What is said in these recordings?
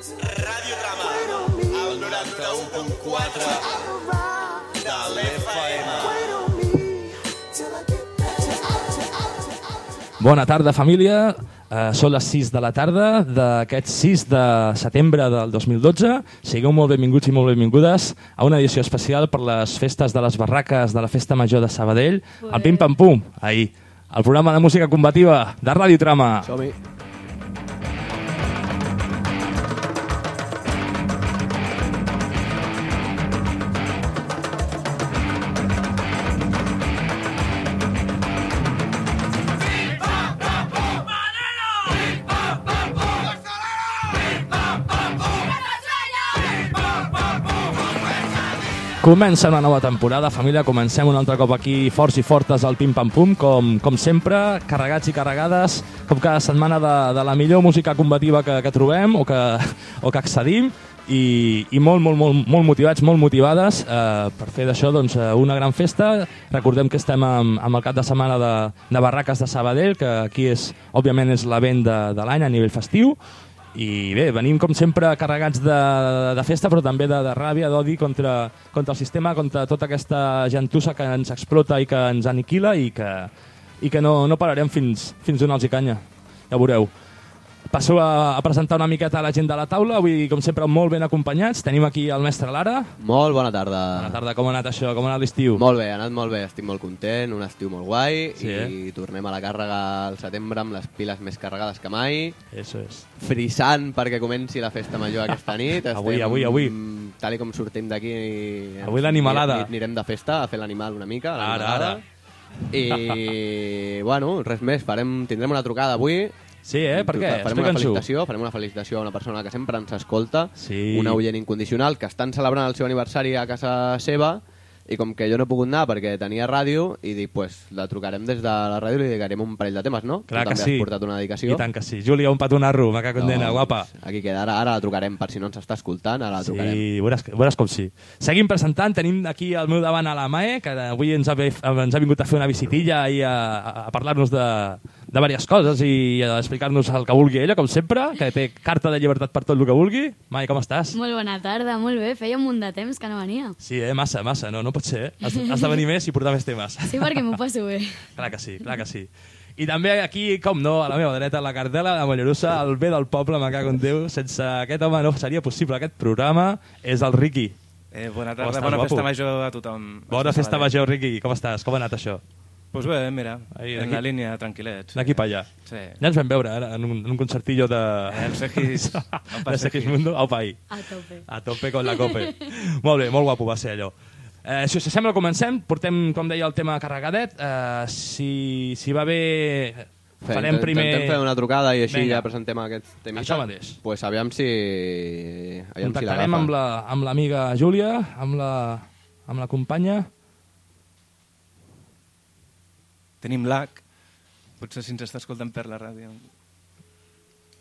Ràdio Trama, al 91.4 de l'FM. Bona tarda, família. Uh, són les 6 de la tarda d'aquest 6 de setembre del 2012. Sigueu molt benvinguts i molt benvingudes a una edició especial per les festes de les barraques de la Festa Major de Sabadell, el Pim Pam Pum, ahir. El programa de música combativa de Ràdio Trama. Som-hi. Comença una nova temporada, família. Comencem un altre cop aquí forts i fortes al Pim Pam Pum, com, com sempre, carregats i carregades, com cada setmana de, de la millor música combativa que, que trobem o que, o que accedim i, i molt, molt, molt, molt motivats, molt motivades eh, per fer d'això doncs, eh, una gran festa. Recordem que estem amb, amb el cap de setmana de, de Barraques de Sabadell, que aquí és, òbviament és l'event de, de l'any a nivell festiu, i bé, venim com sempre carregats de, de festa però també de, de ràbia, d'odi contra, contra el sistema, contra tota aquesta gentussa que ens explota i que ens aniquila i que, i que no, no pararem fins, fins donar-los canya, ja veureu. Passo a, a presentar una miqueta a la gent de la taula, avui com sempre molt ben acompanyats. Tenim aquí el mestre Lara. Molt bona tarda. Bona tarda, com ha anat això? Com ha anat l'estiu? Molt bé, ha anat molt bé, estic molt content, un estiu molt guai Sí, eh? i tornem a la càrrega al setembre amb les piles més carregades que mai, Eso és. frissant perquè comenci la festa major aquesta nit. Avui, Estem, avui, avui. Tal i com sortim d'aquí... Avui l'animalada. ni- Anirem de festa a fer l'animal una mica. Ara, l'animalada. I, bueno, res més, farem, tindrem una trucada avui. Sí, eh? Per què? Farem una felicitació, farem una felicitació a una persona que sempre ens escolta, Sí. una oient incondicional, que estan celebrant el seu aniversari a casa seva, i com que jo no he pogut anar perquè tenia ràdio, i dic, pues, la trucarem des de la ràdio i li dedicarem un parell de temes, no? Clar tu que també sí. has portat una dedicació. I tant que sí. Júlia, un petonarro, me cago en dena, Doncs, guapa. Aquí queda, ara, ara la trucarem, per si no ens està escoltant, ara la trucarem. Sí, veuràs, veuràs com sí. Seguim presentant, tenim aquí al meu davant a la Mae, que avui ens ha, ens ha vingut a fer una visitilla i a, a, a parlar-nos de, de diverses coses i a explicar-nos el que vulgui ella, com sempre, que té carta de llibertat per tot el que vulgui. Mai, com estàs? Molt bona tarda, molt bé. Feia un munt de temps que no venia. Sí, eh? massa, massa, no, no pot ser. Eh? Has, has de venir més i portar més temes. Sí, perquè m'ho passo bé. Clar que sí, clar que sí. I també aquí, com no, a la meva dreta, la Cardela de Mollerussa, el bé del poble, me cago en Déu. Sense aquest home no seria possible aquest programa. És el Riqui. Eh, bona tarda, estàs, bona guapo? festa major a tothom. Bona festa major, Riqui. Com estàs? Com ha anat això? Pues bé, mira, Ahí, en la línia, tranquil·lets. D'aquí per allà. Sí. Ja ens vam veure ara, en un, en un concertillo de... Eh, el Segis- de Segis. Mundo. Aupa, ahí. A tope. A tope con la cope. molt bé, molt guapo va ser allò. Eh, si us sembla, comencem. Portem, com deia, el tema carregadet. Eh, si, si va bé, Fe, farem primer... Intentem fer una trucada i així Vinga. ja presentem aquest tema. Això mateix. Pues aviam si... Aviam si Contactarem l'agafa. amb la- amb l'amiga la, Júlia, amb la, amb la companya. Tenim l'AC, potser si ens està escoltant per la ràdio.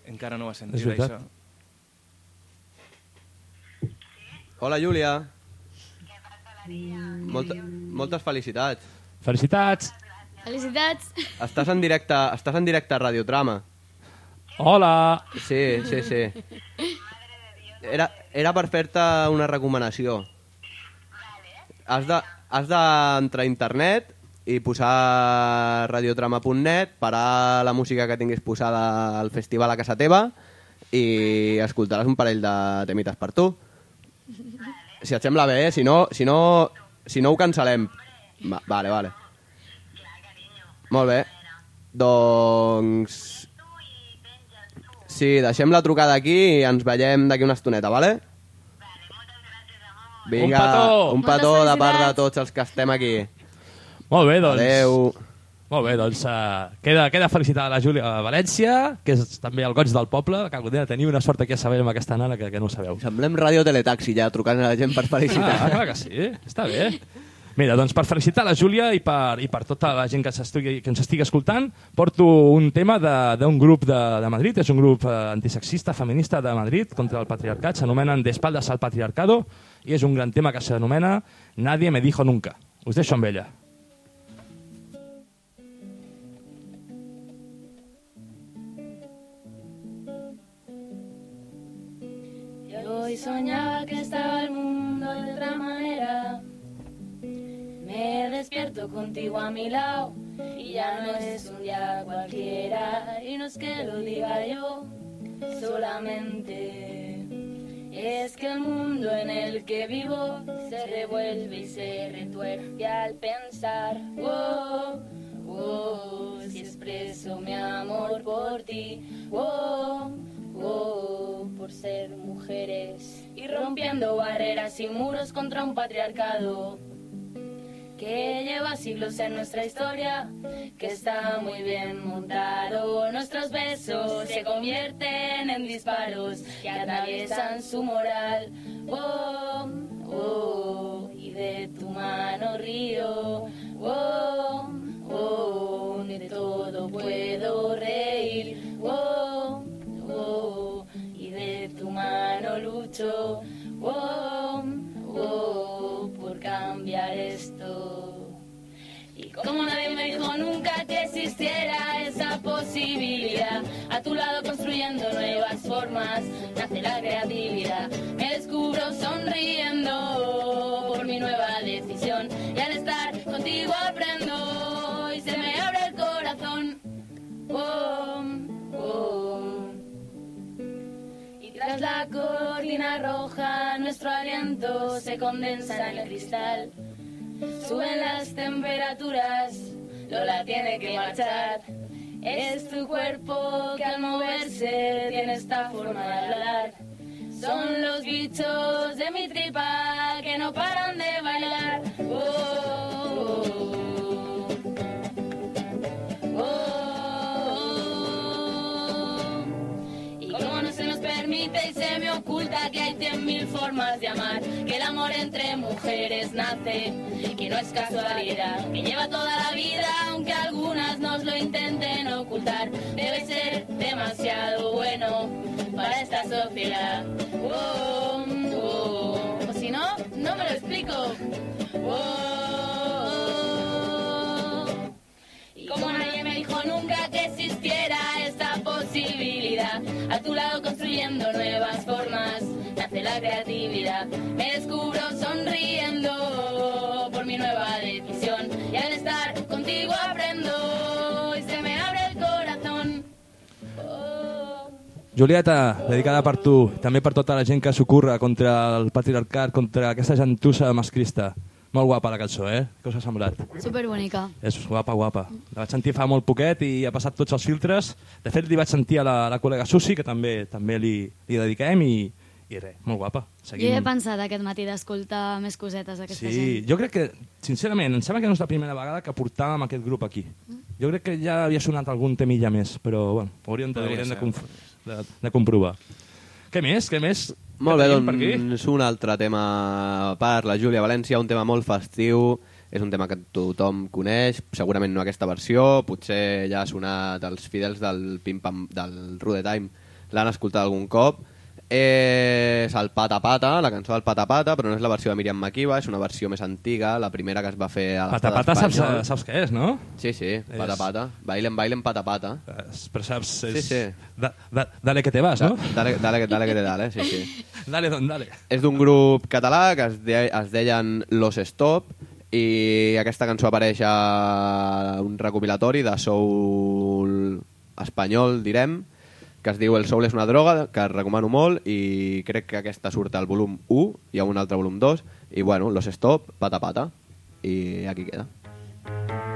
Encara no ho ha És sentit, això. Hola, Júlia. Molta, moltes felicitats. Felicitats! Felicitats! Estàs en directe, estàs en directe a Radiotrama. Hola! Sí, sí, sí. Era, era per fer-te una recomanació. Has de, has d'entrar a internet i posar radiotrama.net, parar la música que tinguis posada al festival a casa teva i escoltaràs un parell de temites per tu. Si et sembla bé, eh? si no, si no, si no ho cancel·lem. Va, vale, vale. Molt bé. Doncs... Sí, deixem la trucada aquí i ens veiem d'aquí una estoneta, vale? Vinga, Un petó! un petó de part de tots els que estem aquí. Molt bé, doncs... Adeu. Molt bé, doncs uh, queda, queda felicitar la Júlia a València, que és també el goig del poble. Que algun dia teniu una sort aquí a saber amb aquesta nana que, que no ho sabeu. Semblem ràdio teletaxi ja, trucant a la gent per felicitar. Ah, clar que sí, està bé. Mira, doncs per felicitar la Júlia i per, i per tota la gent que, que ens estigui escoltant, porto un tema de- d'un grup de, de Madrid, és un grup eh, antisexista, feminista de Madrid, contra el patriarcat, s'anomenen De espaldas al patriarcado, i és un gran tema que s'anomena Nadie me dijo nunca. Us deixo amb ella. Soñaba que estaba el mundo de otra manera. Me despierto contigo a mi lado y ya no es un día cualquiera. Y no es que lo diga yo solamente. Es que el mundo en el que vivo se revuelve y se retuerce al pensar, oh, oh, si expreso mi amor por ti, oh, oh, por ser mujeres y rompiendo barreras y muros contra un patriarcado que lleva siglos en nuestra historia, que está muy bien montado. Nuestros besos se convierten en disparos que atraviesan su moral. Oh, oh, y de tu mano río. Oh, oh, de todo puedo reír. Oh, mano lucho. Oh, oh, por cambiar esto. Y como nadie me dijo nunca que existiera esa posibilidad, a tu lado construyendo nuevas formas, nace la creatividad. Me descubro sonriendo por mi nueva decisión y al estar contigo aprendo la cortina roja, nuestro aliento se condensa en el cristal. Suben las temperaturas, Lola tiene que marchar. Es tu cuerpo que al moverse tiene esta forma de hablar. Son los bichos de mi tripa que no paran de bailar. Oh, oh, y se me oculta que hay cien mil formas de amar, que el amor entre mujeres nace, que no es casualidad, que lleva toda la vida, aunque algunas nos lo intenten ocultar, debe ser demasiado bueno para esta sociedad. Oh, si no, no me lo explico. Y como nadie me dijo nunca que existiera esta posibilidad, a tu lado construyendo nuevas formas, nace la creatividad. Me descubro sonriendo por mi nueva decisión y al estar contigo aprendo y se me abre el corazón. Oh. Julieta, dedicada per tu, també per tota la gent que contra el patriarcat, contra aquesta gentussa masclista. Molt guapa la cançó, eh? Què us ha semblat? Superbonica. És guapa, guapa. La vaig sentir fa molt poquet i ha passat tots els filtres. De fet, li vaig sentir a la, la col·lega Susi, que també també li, li dediquem, i, i res, molt guapa. Jo he pensat aquest matí d'escoltar més cosetes d'aquesta Sí, gent. jo crec que, sincerament, em sembla que no és la primera vegada que portàvem aquest grup aquí. Jo crec que ja havia sonat algun temilla més, però bueno, ho hauríem de, Podria hauríem de, de, de comprovar. Què més? Què més? Molt bé, doncs un altre tema per la Júlia València, un tema molt festiu, és un tema que tothom coneix, segurament no aquesta versió, potser ja ha sonat els fidels del, Pim Pam, del Rude Time, l'han escoltat algun cop. És el Pata Pata, la cançó del Pata Pata, però no és la versió de Miriam Makeba, és una versió més antiga, la primera que es va fer a Pata Pata saps, saps què és, no? Sí, sí, Pata Pata. Bailen, bailen, Pata Pata. Però saps... És... Sí, sí. Da, da, dale que te vas, no? Dale, dale, dale que te dale, sí, sí. Dale, don, dale. És d'un grup català que es, de, es deien Los Stop i aquesta cançó apareix a un recopilatori de soul espanyol, direm, que es diu El soul és una droga, que recomano molt i crec que aquesta surt al volum 1, hi ha un altre volum 2 i bueno, Los Stop, pata pata i aquí queda. Pata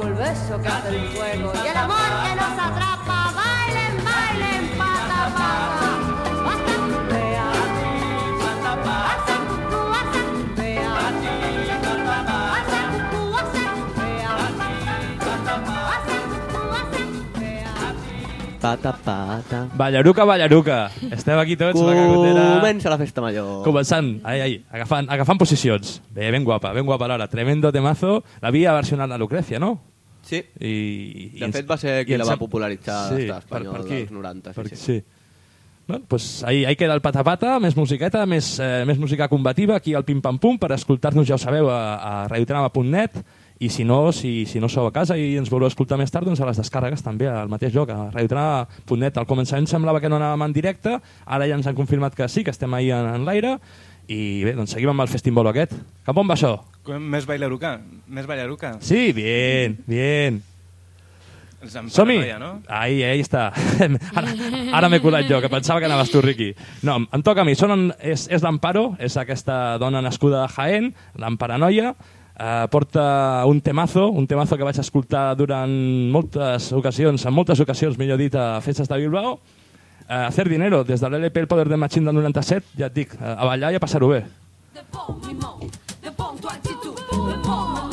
como el beso que hace el fuego. Y el amor que nos atrapa. Bailen, bailen, pata, pata. Pata. Pata. Ballaruca, ballaruca. Estem aquí tots, la cacotera... Comença la festa major. Començant, ai, ai, agafant, agafant posicions. Bé, ben guapa, ben guapa l'hora. Tremendo temazo. L'havia versionat la Lucrecia, no? Sí. I, i De fet, va ser qui la va popularitzar sí, espanyol per, per aquí. dels 90, sí, Per, sí. sí. Bueno, pues ahí, ahí queda el patapata, més musiqueta, més, eh, més música combativa, aquí al Pim Pam Pum, per escoltar-nos, ja ho sabeu, a, a radiotrama.net, i si no, si, si no sou a casa i ens voleu escoltar més tard, doncs a les descàrregues també al mateix lloc, a radiotrama.net. Al començament semblava que no anàvem en directe, ara ja ens han confirmat que sí, que estem ahir en, en l'aire, i bé, doncs seguim amb el festimbolo aquest. Cap on va això? Més bailaruca? Més bailaruca? Sí, bien, bien. Som-hi! no? Ahí, ahí està. ara ara m'he colat jo, que pensava que anaves tu, Riqui. No, em toca a mi. Són, és és l'Amparo, és aquesta dona nascuda a Jaén, l'Amparanoia. Eh, porta un temazo, un temazo que vaig escoltar durant moltes ocasions, en moltes ocasions, millor dit, a festes de Bilbao. Eh, hacer dinero, des de l'LP El Poder de Machín del 97, ja et dic, eh, a ballar i a passar-ho bé. Depon mi mão, depon tua atitude, depon mi mão,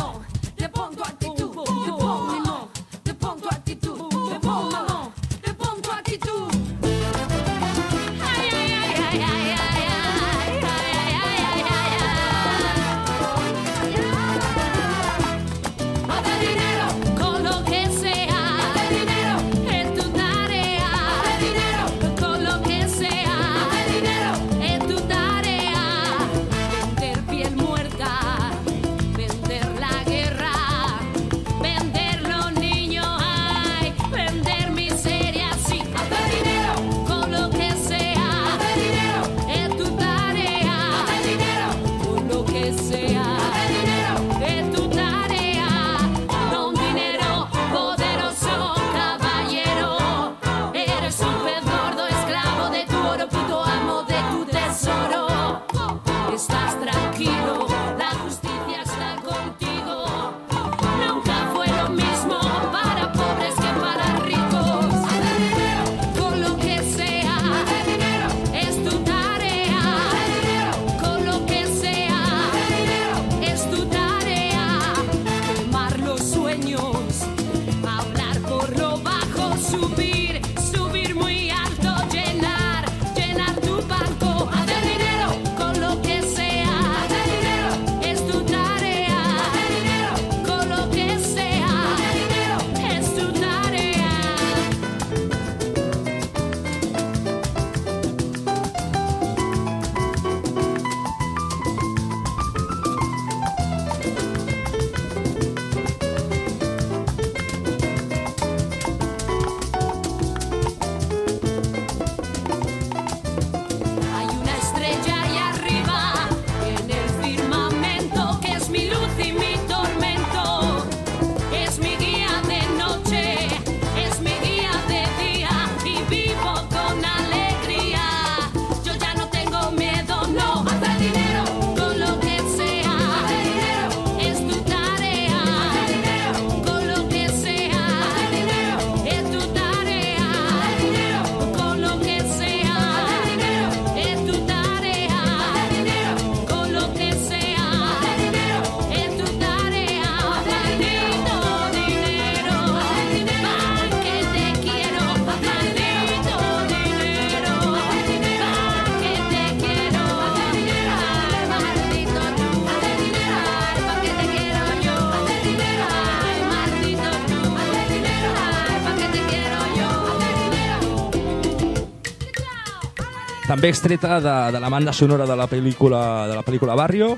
també extreta de, de la banda sonora de la pel·lícula, de la pel·lícula Barrio,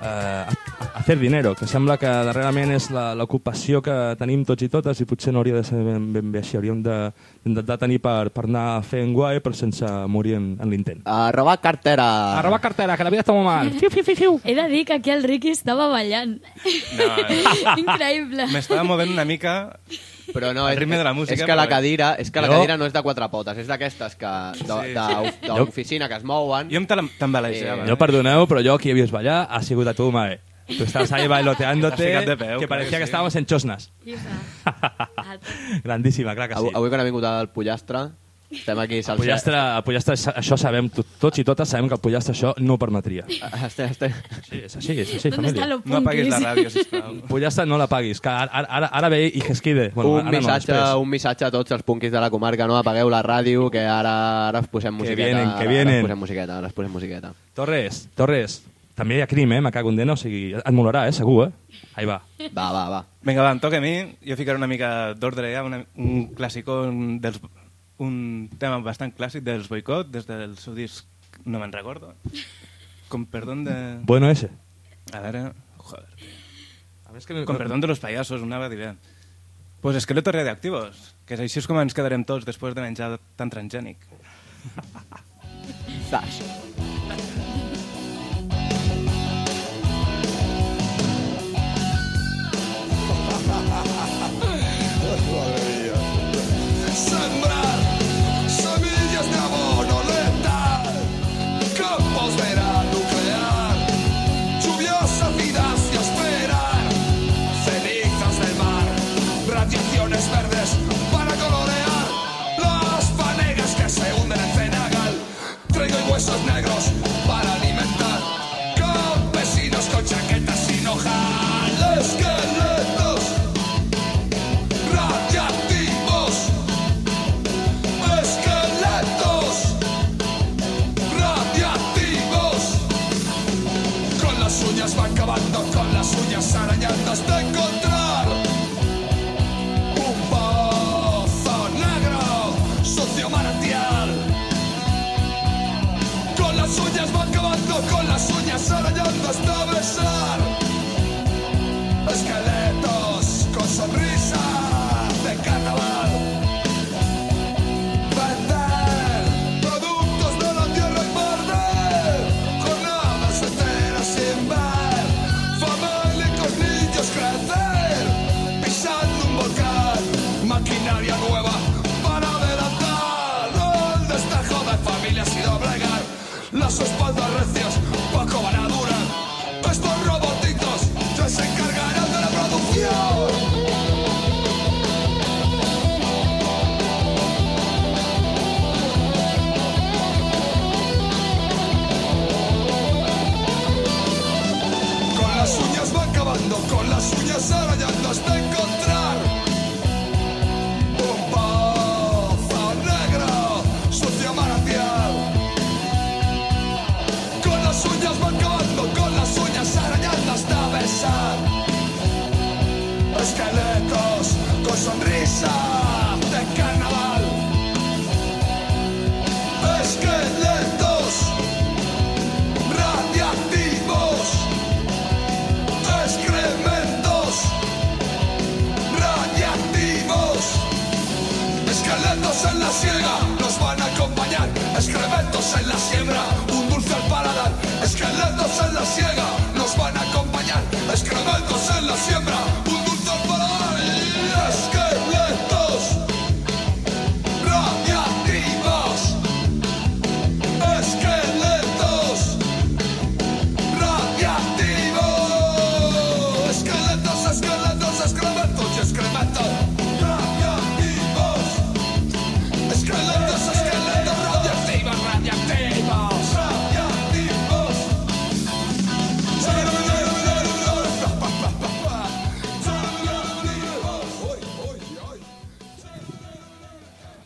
eh, Hacer Dinero, que sembla que darrerament és la- l'ocupació que tenim tots i totes i potser no hauria de ser ben, ben bé així, hauríem de- d'intentar tenir per, per anar fent guai però sense morir en, en l'intent. A robar cartera. A robar cartera, que la vida està molt mal. Fiu, fiu, fiu, fiu. He de dir que aquí el Ricky estava ballant. No, eh, Increïble. M'estava movent una mica... Però no, El és, ritme de la música, és que la cadira, és que la Jo- cadira no és de quatre potes, és d'aquestes que d'oficina que es mouen. Jo em tam- tambalejava. Eh, Jo perdoneu, però jo qui he vist ballar ha sigut a tu, Mae. Tu estàs ahí bailoteándote, de peu, que parecía que que sí. estábamos en Chosnas. Grandíssima, clar que sí. Avui, avui que han vingut al pollastre, estem aquí El salsa... pollastre, el pollastre, això sabem, to- tots i totes sabem que el pollastre això no ho permetria. Estem, estem... Sí, és així, és així, ¿Dónde família. No apaguis la ràdio, sisplau. El pollastre no la paguis, que ara, ara, ara ve i gesquide. Bueno, un, ara missatge, no, un missatge a tots els punquis de la comarca, no? Apagueu la ràdio, que ara, ara us posem musiqueta. vienen, que vienen. Ara us posem musiqueta, ara us posem musiqueta. Torres, Torres, també hi ha crim, eh? Me cago en dena, o sigui, et molarà, eh? Segur, eh? Ahí va. Va, va, va. Vinga, va, em toca a mi. Jo ficaré una mica d'ordre ja, una, un clàssico un dels, un tema bastant clàssic dels boicot, des del seu disc, no me'n recordo. Com perdón de... Bueno ese. A veure... Joder. A més que... Con perdón de los payasos, una va dir bé. Pues esqueletos radioactivos, que és així és com ens quedarem tots després de menjar tan transgènic. Zas. lunes verdes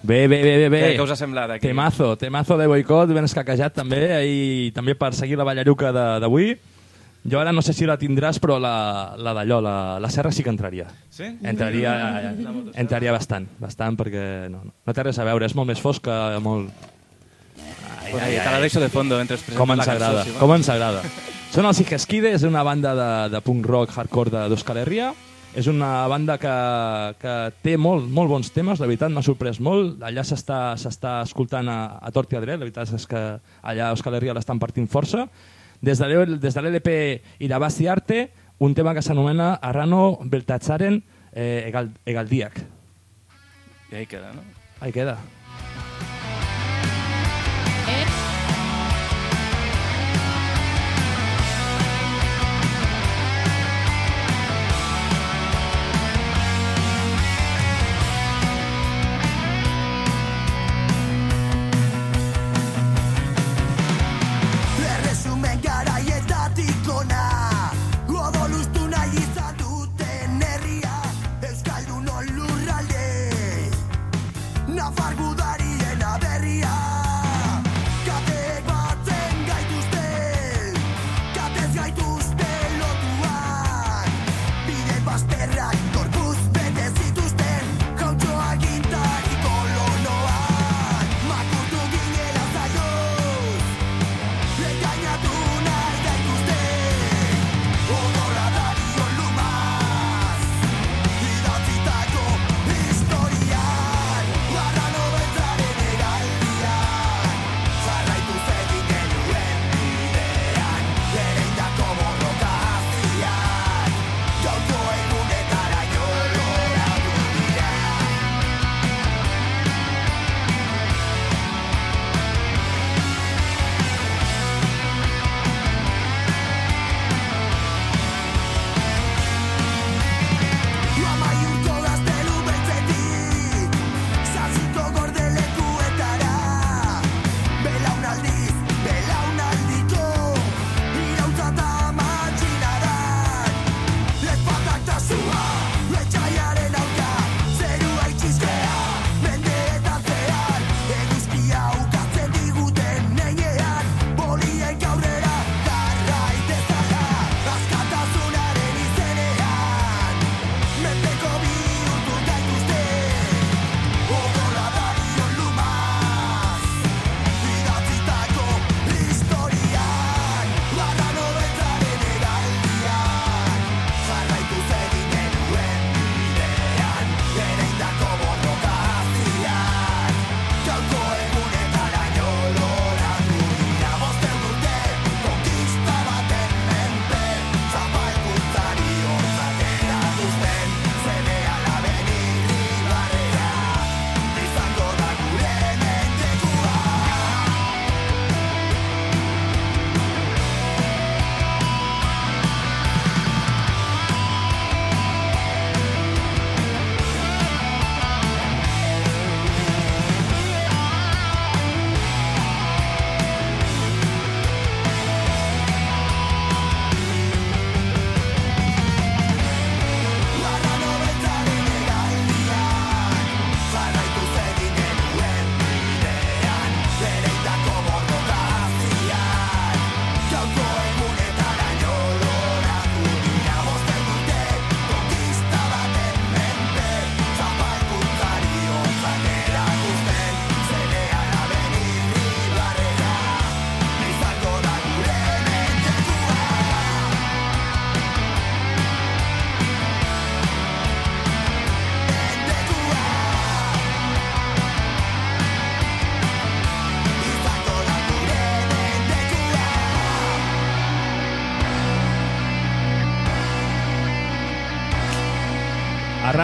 Bé, bé, bé, bé, bé. Què, què us ha semblat aquí? Temazo, temazo de boicot, ben escaquejat també, i també per seguir la ballaruca de- d'avui. Jo ara no sé si la tindràs, però la, la d'allò, la, la serra sí que entraria. Sí? Entraria, entraria bastant, bastant, perquè no, no, no té res a veure, és molt més fosca, molt... Pues ahí, te la deixo de fondo mentre presentes Com ens agrada, com ens agrada. Són els Igesquides, una banda de, de punk rock hardcore de- d'Euskal Herria. És una banda que, que té molt, molt bons temes, la veritat m'ha sorprès molt. Allà s'està escoltant a, a tort i a dret, la veritat és que allà a Euskal Herria l'estan partint força. Des de l'E- des de l'LP Irabasti Arte, un tema que s'anomena Arrano Beltatzaren eh, Egal, Egaldiak. I ahí queda, no? Ahí queda.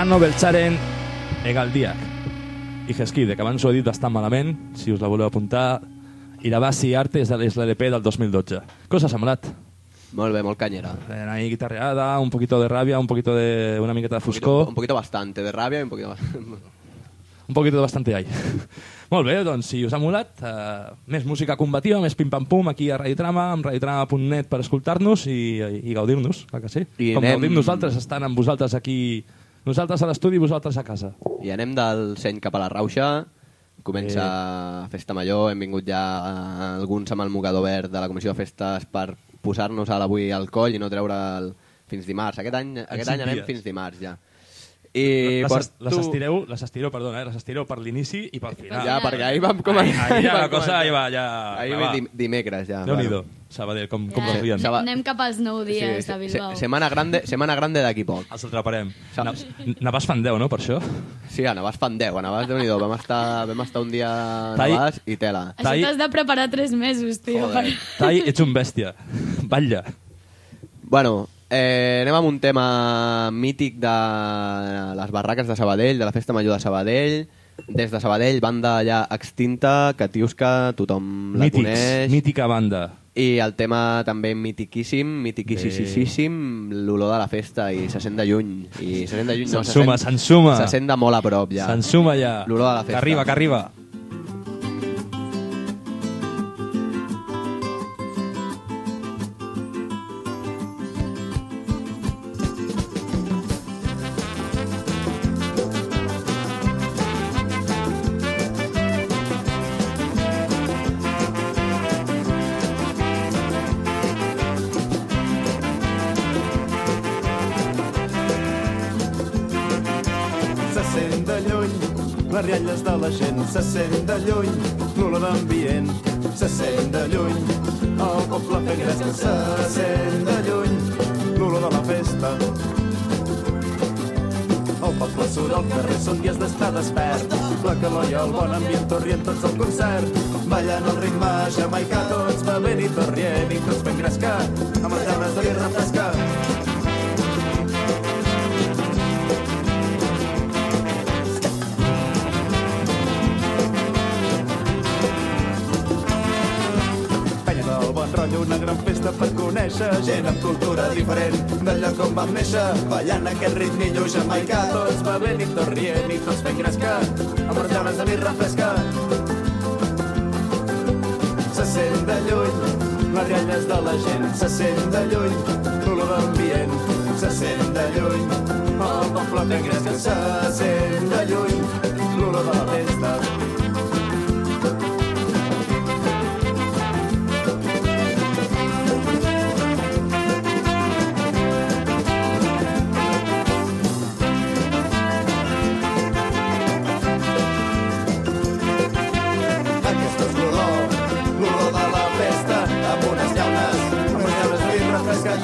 Arrano Beltzaren Egaldiak. Igesquide, que abans ho he dit bastant malament, si us la voleu apuntar, Irabasi Arte és de l'LP del 2012. Què us ha semblat? Molt bé, molt canyera. Eh, Ahí guitarreada, un poquito de ràbia, un poquito de una miqueta de Un poquito, foscor, un poquito bastante de rabia y un poquito un poquito de bastante hay. Molt bé, doncs si us ha molat, eh, més música combativa, més pim-pam-pum aquí a Radiotrama, amb radiotrama.net per escoltar-nos i, i gaudir-nos, clar que sí. I Com anem- gaudim nosaltres, estant amb vosaltres aquí, nosaltres a l'estudi i vosaltres a casa. I anem del seny cap a la rauxa, comença Eh. Festa Major, hem vingut ja eh, alguns amb el mocador verd de la Comissió de Festes per posar-nos a l'avui al coll i no treure el fins dimarts. Aquest any, aquest any anem fins dimarts ja. I les, porto... les, estireu, les estireu, perdona, eh? les estireu per l'inici i pel final. Ja, perquè ahir vam començar... Ahir ja vam la cosa ja va... Ja, Ahir ja va. dim dimecres, ja. Déu-n'hi-do, Sabadell, com, com Ja, ja. rien. Saba- Anem cap als 9 dies Sí, de Bilbao. se, setmana grande, setmana grande d'aquí poc. Els atraparem. Sa- Na, Navàs fan 10, no, per això? Sí, a Navàs fan 10, a Navàs, déu nhi vam, estar, vam estar un dia a Tai- Navàs i tela. Això Tai- t'has de preparar 3 mesos, tio. Joder. Per... Tai, ets un bèstia. Batlla. Bueno, eh, anem amb un tema mític de les barraques de Sabadell, de la Festa Major de Sabadell. Des de Sabadell, banda ja extinta, Catiusca, tothom la Mítics, coneix. mítica banda. I el tema també mitiquíssim, mitiquíssim, l'olor de la festa i se sent de lluny. I se sent de lluny, no, se sent, se sent de molt a prop ja. S'ensuma ja. L'olor de la festa. Que arriba, que arriba.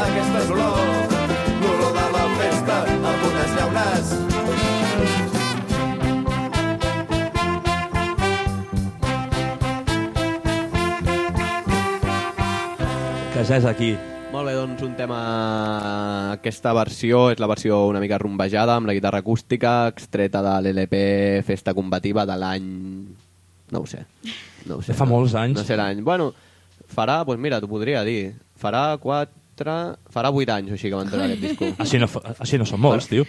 Aquesta és l'olor, l'olor de la festa, amb unes llaunes. Que ja és aquí. Molt bé, doncs un tema... Aquesta versió és la versió una mica rumbejada, amb la guitarra acústica, extreta de l'LP Festa Combativa de l'any... No ho sé. No ho sé. Fa molts anys. No sé l'any. Bueno, farà, doncs mira, t'ho podria dir. Farà 4... Farà 8 anys o així que van treure aquest disco. Així no, fa- així no són molts, tio.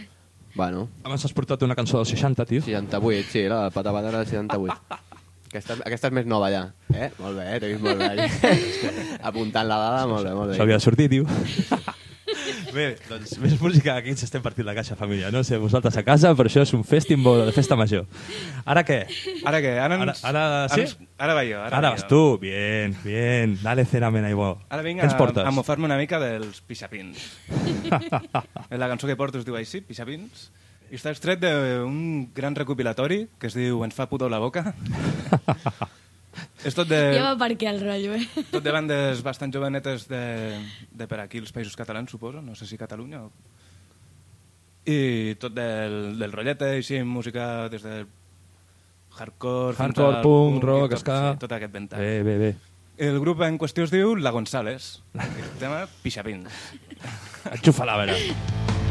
Bueno, Abans has portat una cançó dels 60, tio. 68, sí, la pata pata era 68. Aquesta, aquesta és més nova ja. Eh? Molt bé, eh? t'he vist molt bé aquí. Apuntant la dada, molt bé, molt bé. Això havia de sortir, tio. Bé, doncs més música aquí ens estem partint la caixa, família. No sé, vosaltres a casa, però això és un festival de festa major. Ara què? Ara què? Ara, ens, Ara- ara sí? ens- ara va jo. Ara, Ara va vas jo. tu. Bien, bien. Dale, ceramen ahí, bo. Ara vinc a, a mofar-me una mica dels pixapins. la cançó que porto es diu així, pixapins. I està extret d'un gran recopilatori que es diu Ens fa pudor la boca. és tot de, Ja va per què el rotllo, eh? tot de bandes bastant jovenetes de, de per aquí, els països catalans, suposo. No sé si Catalunya o... I tot del, del rotllet, així, música des del hardcore... Hardcore, al punk, i rock, tot, ska... Sí, tot aquest ventall. Bé, bé, bé. El grup en qüestió es diu La González. El tema Pixapins. Enxufa-la, a veure.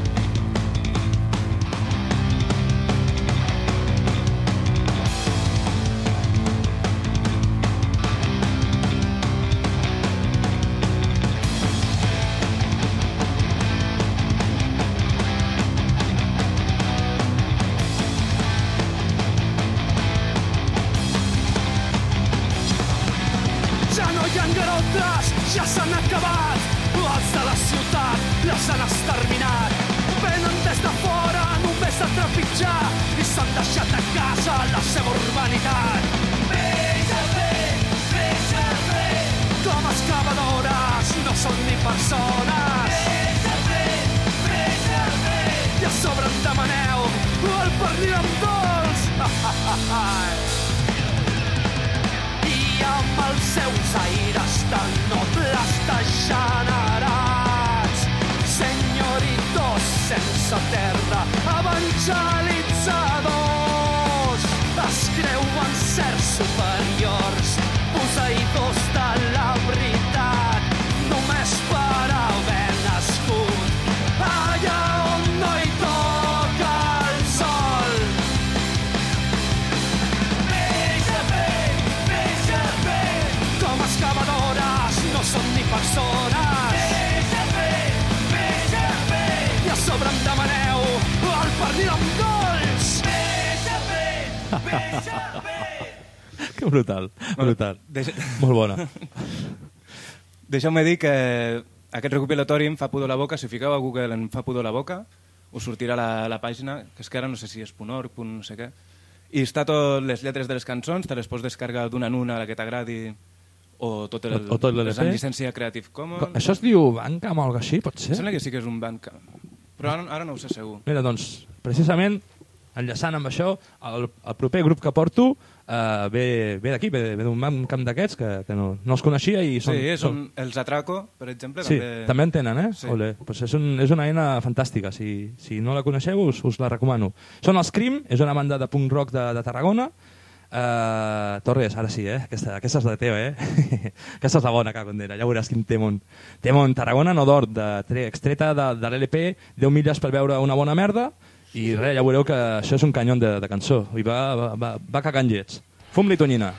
shine. Que brutal, brutal. Deixa... Molt bona. Deixeu-me dir que aquest recopilatori em fa pudor la boca. Si fiqueu a Google en fa pudor la boca, us sortirà la, la pàgina, que és que ara no sé si és .org, no sé què. I està tot les lletres de les cançons, te les pots descarregar d'una en una, la que t'agradi, o tot el, O- o tot les en llicència Creative Commons. Això es diu Bandcamp o alguna així, pot ser? Em sembla que sí que és un Bandcamp. Però ara, ara no ho sé segur. Mira, doncs, precisament, enllaçant amb això, el, el proper grup que porto uh, ve, ve d'aquí, ve, ve d'un camp d'aquests que, que no, no els coneixia i són... sí, són els Atraco, per exemple. Sí, també... també en tenen, eh? Sí. Ole, pues és, un, és una eina fantàstica. Si, si no la coneixeu, us, us la recomano. Són els Crim, és una banda de punk rock de, de Tarragona. Uh, Torres, ara sí, eh? Aquesta, aquesta és la teva, eh? aquesta és la bona, cagondera. Ja veuràs quin temon. Temon, Tarragona no d'or, extreta de, de l'LP, 10 milles per veure una bona merda, i res, ja veureu que això és un canyon de, de cançó. I va, va, va, va cagant llets. Fum-li tonyina.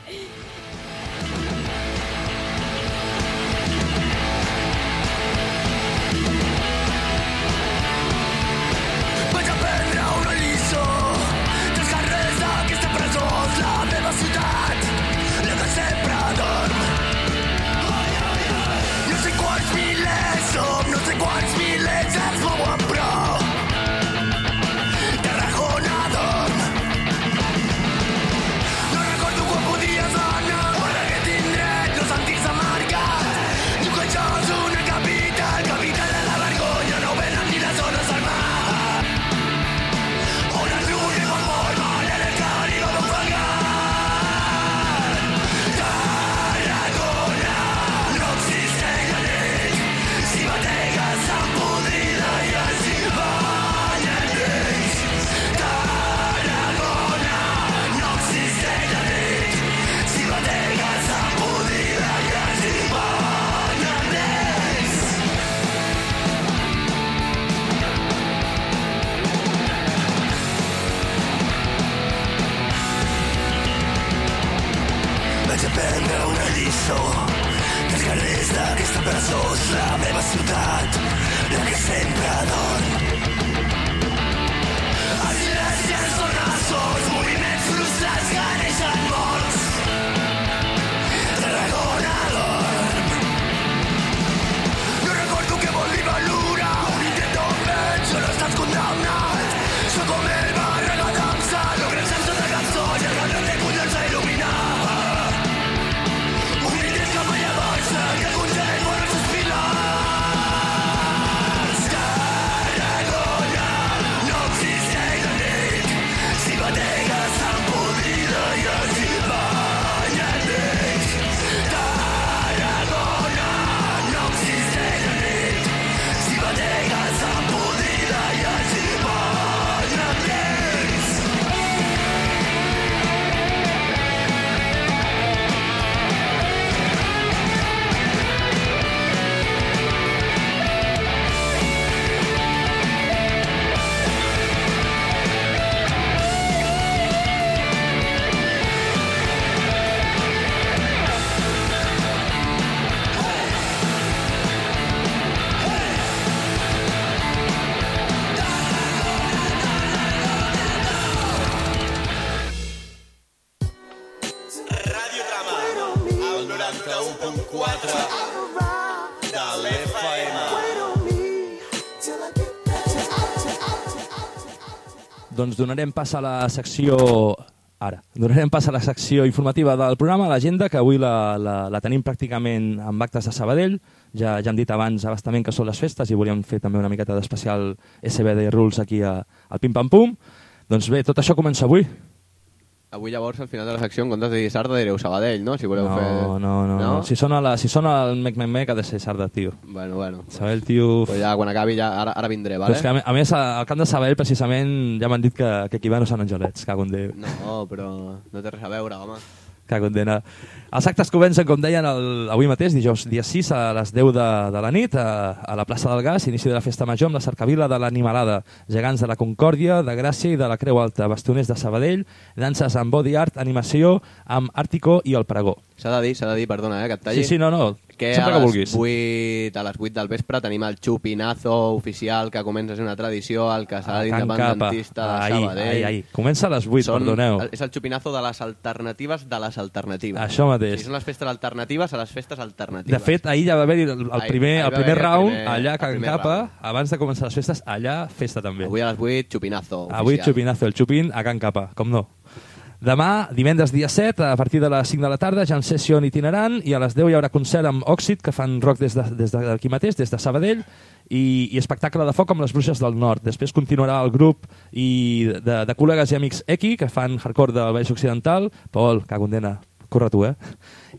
Doncs donarem pas a la secció... Ara, donarem pas a la secció informativa del programa, l'agenda, que avui la, la, la tenim pràcticament amb actes de Sabadell. Ja, ja hem dit abans abastament que són les festes i volíem fer també una miqueta d'especial SBD Rules aquí a, al Pim Pam Pum. Doncs bé, tot això comença avui. Avui llavors, al final de la secció, en comptes de dir Sarda, direu Sabadell, no? Si voleu No, fer... no, no, no. Si sona, la, si sona el mec mec mec ha de ser Sarda, tio. Bueno, bueno. Sabadell, tio... Pues ja, quan acabi, ja, ara, ara vindré, Però vale? és que, a me- a més, al camp de Sabadell, precisament, ja m'han dit que, que aquí va no són angelets, cago en Déu. No, però no té res a veure, home. Que condena. Els actes comencen, com deien, el, avui mateix, dijous dia 6, a les 10 de, de la nit, a, a la plaça del Gas, inici de la festa major amb la cercavila de l'Animalada, gegants de la Concòrdia, de Gràcia i de la Creu Alta, bastoners de Sabadell, danses amb body art, animació, amb Àrtico i el Pregó. S'ha de dir, s'ha de dir, perdona, eh, que et talli. Sí, sí, no, no, que sempre a que vulguis. 8, a les 8 del vespre tenim el xupinazo oficial que comença a ser una tradició al casal Can independentista Capa. de Sabadell. ai, ai. Comença a les 8, Són, perdoneu. És el xupinazo de les alternatives de les alternatives. Això mateix. Si són les festes alternatives, a les festes alternatives. De fet, ahir ja va haver-hi el, el primer, ahir el primer haver-hi el round, primer- allà a Can Capa, round. abans de començar les festes, allà festa també. Avui a les 8, xupinazo Avui oficial. xupinazo, el xupin a Can Capa, com no. Demà, divendres dia 7, a partir de les 5 de la tarda, ja en sessió itinerant, i a les 10 hi haurà concert amb Òxid, que fan rock des d'aquí de, des d'aquí mateix, des de Sabadell, i, i espectacle de foc amb les Bruixes del Nord. Després continuarà el grup i de, de col·legues i amics Eki, que fan hardcore del Baix Occidental. Pol, que condena, corre tu, eh?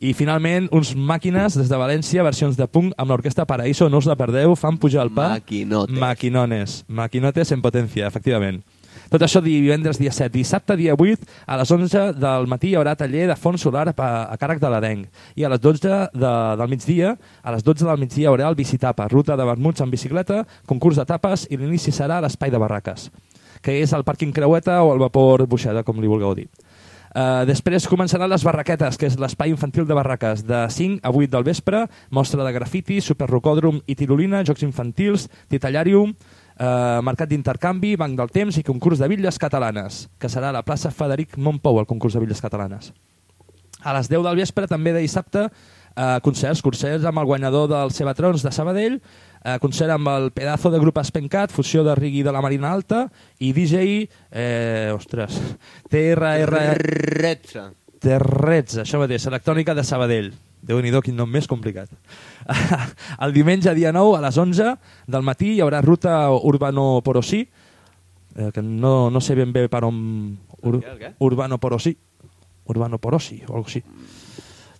I finalment, uns màquines des de València, versions de punk amb l'orquestra Paraíso, no us la perdeu, fan pujar el pa. Maquinotes. Maquinones. Maquinotes en potència, efectivament. Tot això divendres dia 7. Dissabte dia 8, a les 11 del matí hi haurà taller de fons solar a, a càrrec de l'Adenc. I a les 12 de, del migdia, a les 12 del migdia hi haurà el bicitapa, ruta de vermuts en bicicleta, concurs de tapes i l'inici serà a l'espai de barraques, que és el pàrquing Creueta o el vapor Buixeda, com li vulgueu dir. Uh, després començaran les barraquetes, que és l'espai infantil de barraques, de 5 a 8 del vespre, mostra de grafiti, superrocòdrom i tirolina, jocs infantils, titallàrium, uh, mercat d'intercanvi, banc del temps i concurs de bitlles catalanes, que serà a la plaça Federic Montpou, el concurs de bitlles catalanes. A les 10 del vespre, també de dissabte, eh, concerts, concerts amb el guanyador dels Cebatrons de Sabadell, eh, concert amb el pedazo de grup Espencat, fusió de Rigui de la Marina Alta i DJ, eh, ostres, TRR... Retza. Terrets, això mateix, electrònica de Sabadell. déu nhi quin nom més complicat. el diumenge, dia 9, a les 11 del matí, hi haurà ruta Urbano Porosí, eh, que no, no sé ben bé per on... Ur, què, el què? Urbano Porosí. Urbano Porosí, o alguna així.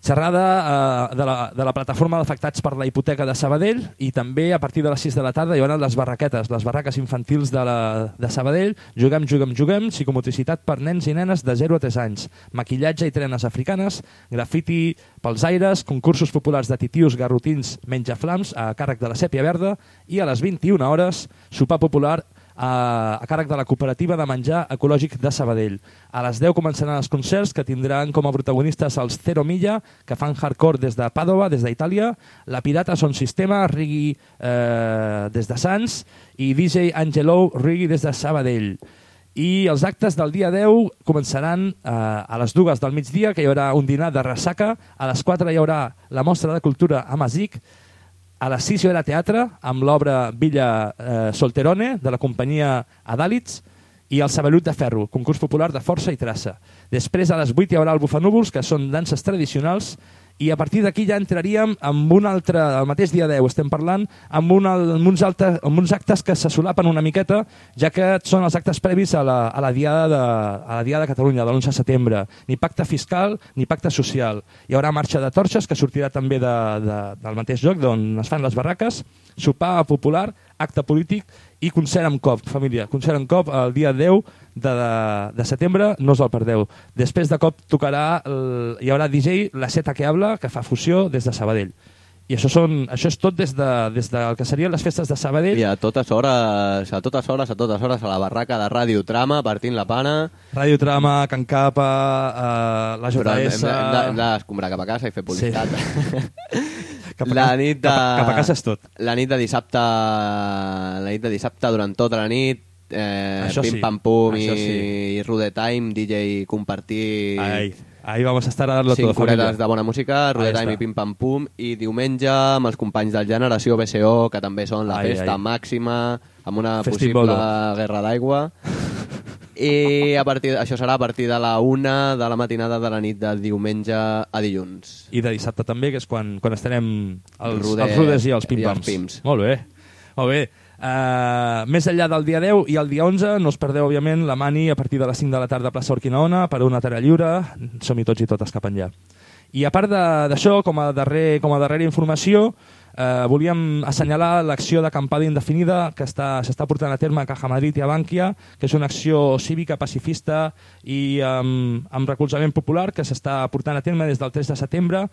Xerrada eh, de, la, de la plataforma d'afectats per la hipoteca de Sabadell i també a partir de les 6 de la tarda hi haurà les barraquetes, les barraques infantils de, la, de Sabadell, juguem, juguem, juguem, psicomotricitat per nens i nenes de 0 a 3 anys, maquillatge i trenes africanes, grafiti pels aires, concursos populars de titius, garrotins, menjaflams a càrrec de la Sèpia Verda. I a les 21 hores sopar popular a, a càrrec de la cooperativa de menjar ecològic de Sabadell. A les 10 començaran els concerts que tindran com a protagonistes els Zero Milla, que fan hardcore des de Pàdova, des d'Itàlia, La Pirata Son Sistema, Rigui eh, des de Sants i DJ Angelo Rigui des de Sabadell. I els actes del dia 10 començaran eh, a les dues del migdia, que hi haurà un dinar de ressaca, a les 4 hi haurà la mostra de cultura a Masic, a les 6 hi haurà teatre amb l'obra Villa eh, Solterone de la companyia Adàlits i el Sabelut de Ferro, concurs popular de força i traça. Després a les 8 hi haurà el Bufanúvols, que són danses tradicionals, i a partir d'aquí ja entraríem amb un altre, el mateix dia 10 estem parlant, amb, un, amb, uns, altes, amb uns actes que se solapen una miqueta, ja que són els actes previs a la, a la, diada, de, a la diada de Catalunya, de l'11 de setembre. Ni pacte fiscal ni pacte social. Hi haurà marxa de torxes, que sortirà també de, de, del mateix lloc d'on es fan les barraques, sopar popular, acte polític i concert amb cop, família. Concert amb cop el dia 10 de, de, de setembre, no us el perdeu. Després de cop tocarà, el, hi haurà DJ La Seta que habla, que fa fusió des de Sabadell. I això, són, això és tot des, de, des del que serien les festes de Sabadell. I a totes hores, a totes hores, a totes hores, a la barraca de Ràdio Trama, partint la pana. Ràdio Trama, Can Capa, eh, la Però hem, JS... hem de- d'escombrar cap a casa i fer publicitat. Cap a la nit de... cap cap a casa és tot. La nit de dissabte, la nit de dissabte durant tota la nit, eh, Això pim sí, pam pum i, això sí. i Rude Time, DJ compartir... Ahí, ahí vamos a estar a darlo todo, Cinc horetes de bona música, està. i Pim Pam Pum, i diumenge amb els companys del Generació BCO, que també són la Ai, festa ai. màxima, amb una Festimbolo. possible guerra d'aigua. I a partir, això serà a partir de la una de la matinada de la nit de diumenge a dilluns. I de dissabte també, que és quan, quan estarem els, Rude- els rudes i els i els pim-pams. pims. Molt bé. Molt bé. Uh, més enllà del dia 10 i el dia 11 no us perdeu, òbviament, la mani a partir de les 5 de la tarda a plaça Orquinaona per una tarea lliure. Som-hi tots i totes cap enllà. I a part d'això, com, a darrer, com a darrera informació, eh, volíem assenyalar l'acció d'acampada indefinida que està- s'està portant a terme a Caja Madrid i a Bànquia, que és una acció cívica, pacifista i amb, amb recolzament popular que s'està portant a terme des del 3 de setembre.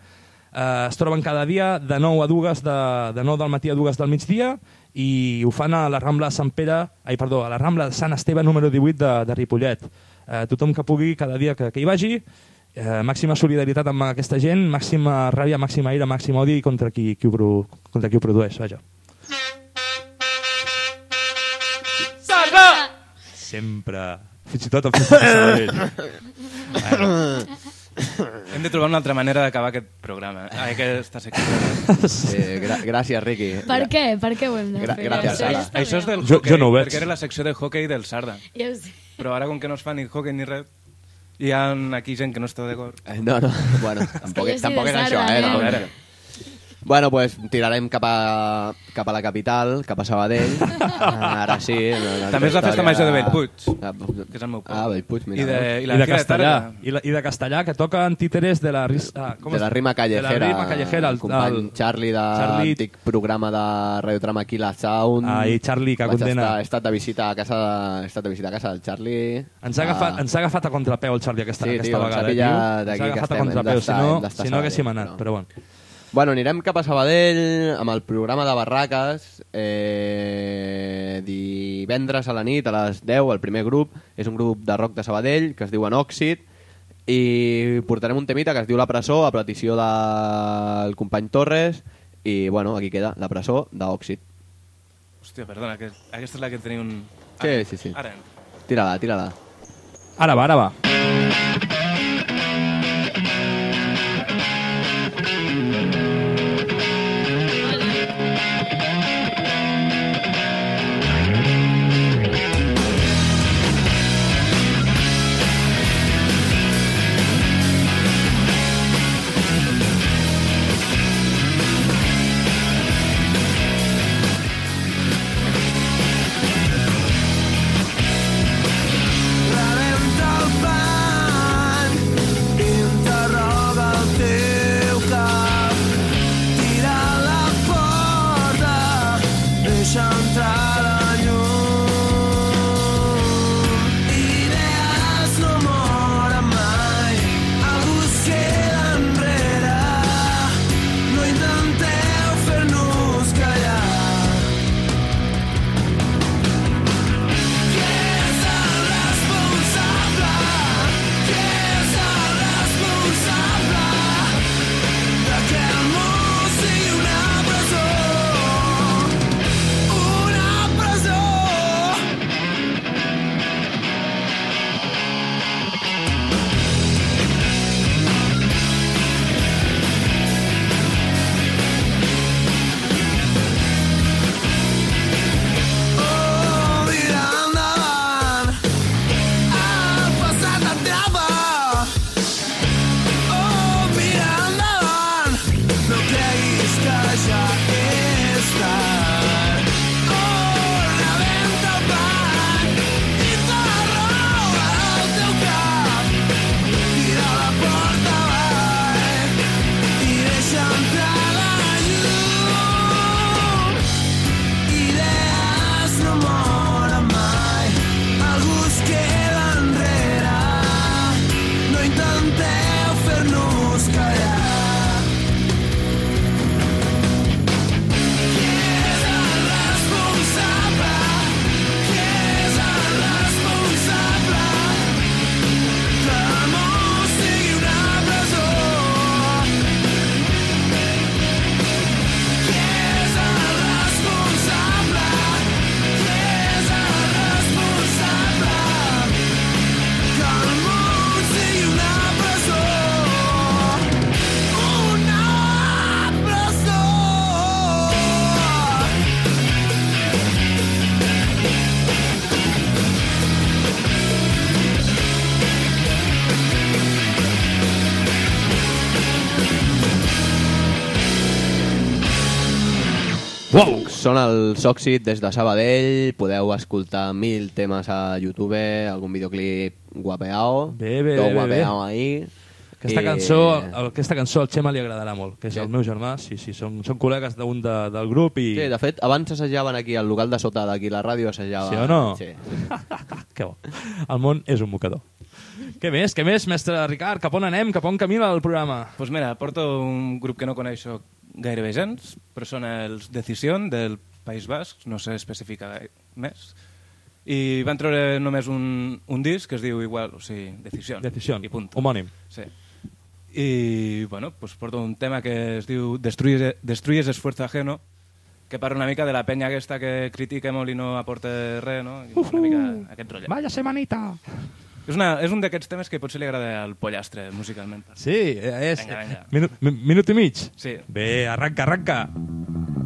Eh, es troben cada dia de 9 a 2 de, de 9 del matí a 2 del migdia i ho fan a la Rambla de Sant Pere, ai, perdó, a la Rambla de Sant Esteve número 18 de, de Ripollet. Eh, tothom que pugui cada dia que, que hi vagi, eh, màxima solidaritat amb aquesta gent, màxima ràbia, màxima ira, màxim odi contra qui, qui, ho, pro- contra qui ho produeix, vaja. Sarda! Sempre. Fins i tot el Festival de Sabadell. Bueno. Hem de trobar una altra manera d'acabar aquest programa, eh? aquesta secció. Sí, gra gràcies, Riqui. Per què? Per què ho hem de Gra- fer? gràcies, Sara. Això és del Jo- hockey, jo no ho veig. perquè era la secció de hockey del Sarda. Ja ho sé. Però ara, com que no es fa ni hockey ni res, hi ha aquí gent que no està d'acord. Eh, No, no, bueno, tampoc, sí tampoc és això, eh? eh? A veure. això. Bueno, pues tirarem cap a, cap a la capital, cap a Sabadell. Ah, Ara sí. la- la També és la festa major de Bellpuig, Ah, que és el meu poble. Ah, Bellpuig, mira. I de, i I la de Fira castellà, Tarda. i, la, i de castellà, que toca en títeres de la, ris- ah, com de la rima callejera. De la rima callejera. el company el- Charlie de l'antic programa de Radiotrama aquí, la Sound. Ai, Charlie, que Vaig condena. estar, he estat de visita a casa de, he estat de visita a casa del Charlie. Ens ha, Ah, agafat, ens ha agafat a contrapeu el Charlie aquesta, Sí, aquesta tio, ens ha vegada. pillat tio. Ens ha que agafat a estem, hem contrapeu, si no, si a no haguéssim anat, però- però bueno. Bueno, anirem cap a Sabadell amb el programa de Barraques eh, divendres a la nit a les 10, el primer grup és un grup de rock de Sabadell que es diu Anòxid i portarem un temita que es diu La presó a petició del company Torres i bueno, aquí queda La presó d'Òxid Hòstia, perdona, que aquesta és la que tenia un... Sí, sí, sí. Ara. Tira-la, tira-la. Ara va, ara va. Reventa el Els Oxid des de Sabadell, podeu escoltar mil temes a YouTube, algun videoclip guapeao, Bé, bé, tot bé, bé, guapeao bé. ahí. Aquesta I- cançó, el- aquesta cançó al Xema li agradarà molt, que és el meu germà, sí, sí, són, són col·legues d'un de, del grup i... Sí, de fet, abans assajaven aquí, al local de sota d'aquí, la ràdio assajava... Sí o no? Sí. que bo. El món és un mocador. Què més, què més, mestre Ricard? Cap on anem? Cap on camina el programa? Doncs pues mira, porto un grup que no coneixo gairebé gens, però són els Decision del País Basc, no sé especificar més. I van treure només un, un disc que es diu igual, o sigui, Decision. Decision, i punt. homònim. Sí. I, bueno, pues porto un tema que es diu Destruyes, Destruyes esfuerzo ajeno, que parla una mica de la penya aquesta que critica molt i no aporta res, no? I una mica aquest rotllet. Vaya semanita! És, una, és un d'aquests temes que potser li agrada al pollastre, musicalment. Sí, és... Vinga, vinga. Minut, mi- minut i mig? Sí. Bé, arranca, arranca. Pues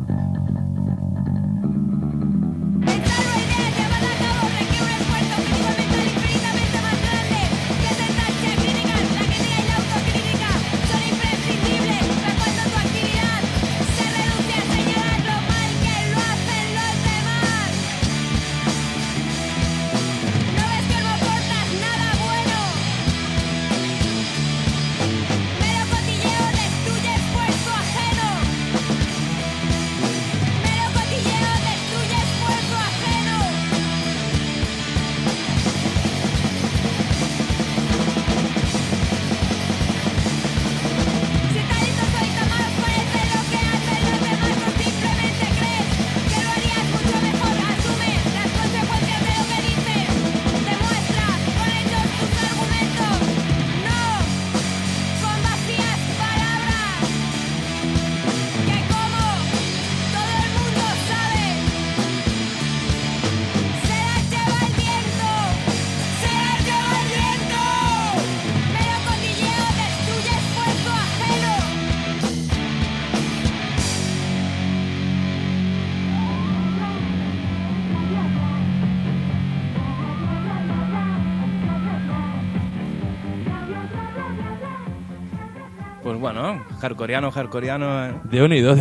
hardcoreano, hardcoreano... eh. Déu-n'hi-do,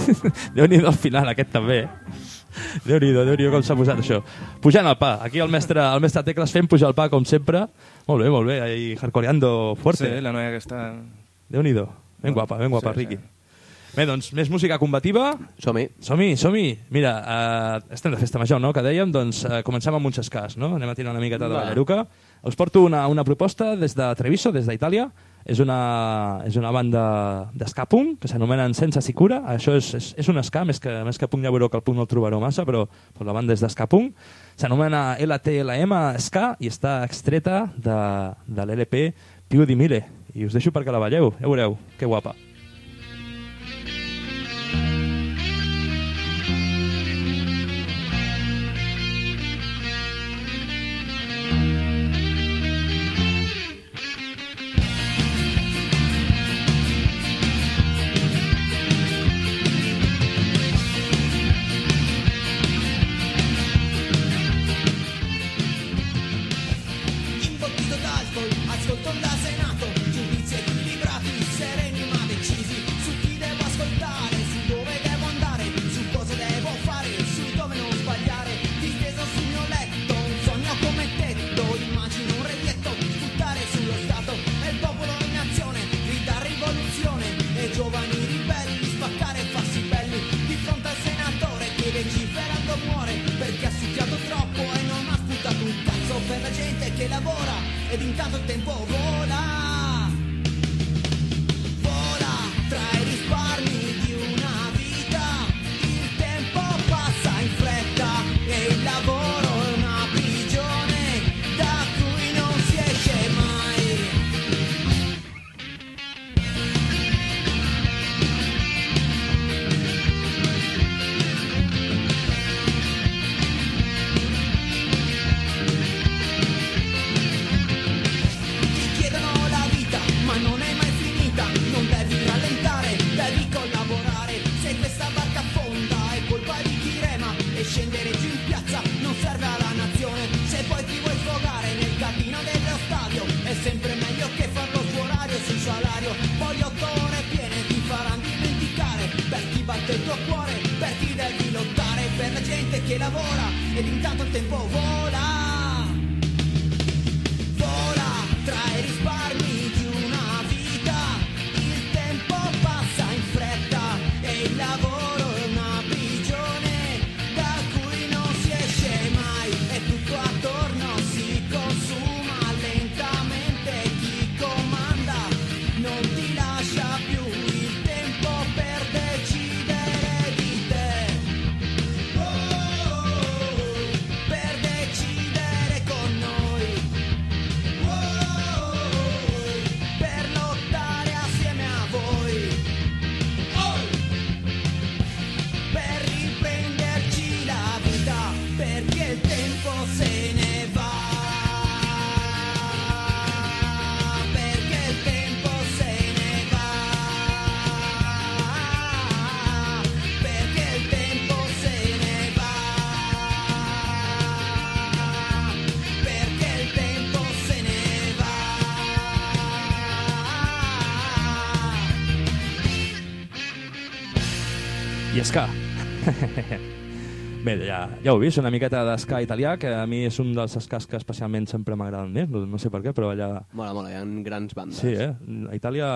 Déu-n'hi-do al final, aquest també. Déu-n'hi-do, déu nhi déu com s'ha posat això. Pujant el pa. Aquí el mestre, el mestre Tecles fent pujar el pa, com sempre. Molt bé, molt bé. Ahí hardcoreando fuerte. Sí, la noia que està... Déu-n'hi-do. Ben guapa, ben guapa, Sí, Riqui. Bé, doncs, més música combativa. Som-hi. Som-hi, som-hi. Mira, eh, estem de festa major, no?, que dèiem, doncs eh, comencem amb un xescàs, no? Anem a tirar una miqueta de ballaruca. Us porto una, una proposta des de Treviso, des d'Itàlia. És una, és una banda d'esca punk, que s'anomenen Sense Sicura. Això és, és, és un ska, més que, més que punk ja veureu que el punk no el trobareu massa, però, però la banda és d'esca punk. S'anomena LTLM Ska i està extreta de, de l'LP Più di Mille. I us deixo perquè la balleu, ja veureu, que guapa. Bé, ja, ja ho he vist, una miqueta d'esca italià, que a mi és un dels escas que especialment sempre m'agraden més, no, no sé per què, però allà... Mola, mola, hi ha grans bandes. Sí, eh? A Itàlia,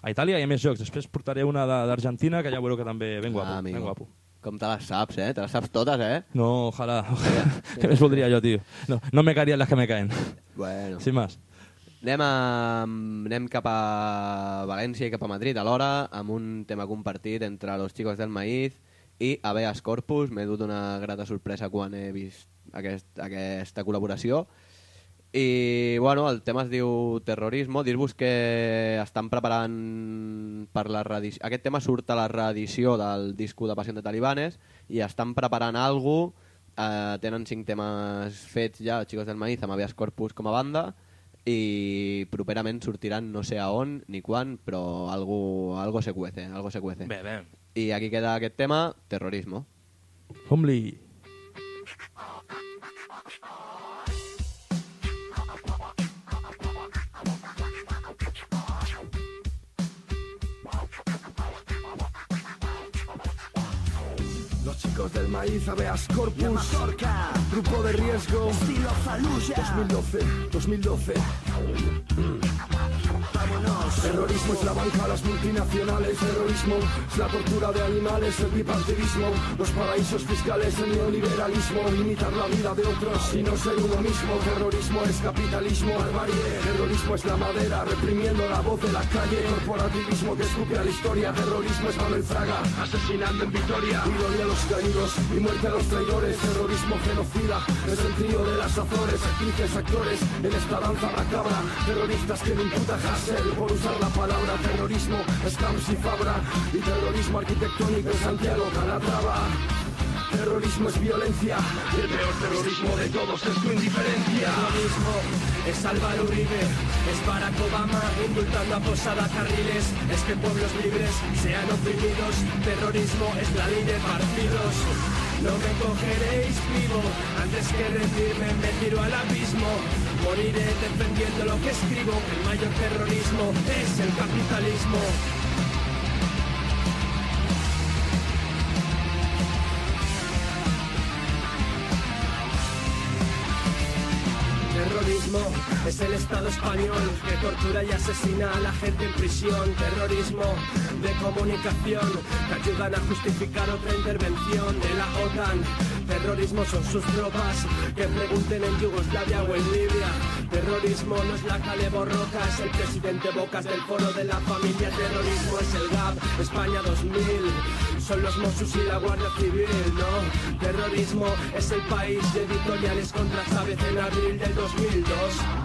a Itàlia hi ha més jocs. Després portaré una d'Argentina, que ja veureu que també ben guapo. Ah, amigo. ben guapo. Com te les saps, eh? Te les saps totes, eh? No, ojalá. ojalá. ¿Qué més voldria jo, tio? No, no me caerían las que me caen. Bueno. Sin más. Anem, a, anem cap a València i cap a Madrid alhora amb un tema compartit entre los chicos del maíz i Habeas Corpus. M'he dut una grata sorpresa quan he vist aquest, aquesta col·laboració. I, bueno, el tema es diu Terrorismo. Dir-vos que estan preparant per la reedició... Aquest tema surt a la reedició del disco de Passió de Talibanes i estan preparant alguna eh, tenen cinc temes fets ja, Chicos del Maíz, amb Habeas Corpus com a banda, i properament sortiran no sé a on ni quan, però algo, algo se cuece, algo se cuece. Bé, bé. I aquí queda aquest tema, Terrorismo. Fom-li. Los chicos del maíz, Habeas Corpus, Grupo de Riesgo, Estilo 2012, 2012. Terrorismo es la banca, las multinacionales. Terrorismo es la tortura de animales, el bipartidismo, los paraísos fiscales, el neoliberalismo, imitar la vida de otros y no ser uno mismo. Terrorismo es capitalismo, barbarie. Terrorismo es la madera, reprimiendo la voz de la calle. Corporativismo que escupe a la historia. Terrorismo es Manuel Fraga, asesinando en Vitoria. Gloria a los caídos y muerte a los traidores. Terrorismo genocida, es el trío de las Azores. Actrices, actores en esta danza macabra. Terroristas que me imputa Hassel usar la palabra terrorismo. Es Camps y Fabra. Y terrorismo arquitectónico en Santiago, Calatrava. Terrorismo es violencia el peor terrorismo de todos es tu indiferencia. Terrorismo es Álvaro Uribe, es Barack Obama indultando a Posada Carriles, es que pueblos libres sean oprimidos, terrorismo es la ley de partidos. No me cogeréis vivo, antes que rendirme me tiro al abismo. Moriré defendiendo lo que escribo, el mayor terrorismo es el capitalismo. Es el Estado español que tortura y asesina a la gente en prisión. Terrorismo de comunicación que ayudan a justificar otra intervención de la OTAN. Terrorismo son sus tropas que pregunten en Yugoslavia o en Libia. Terrorismo no es la Cale Borroca, es el presidente Bocas del foro de la familia. Terrorismo es el GAP, España 2000. Son los Mossos y la Guardia Civil, ¿no? Terrorismo es el país de editoriales contra Chávez en abril del 2002.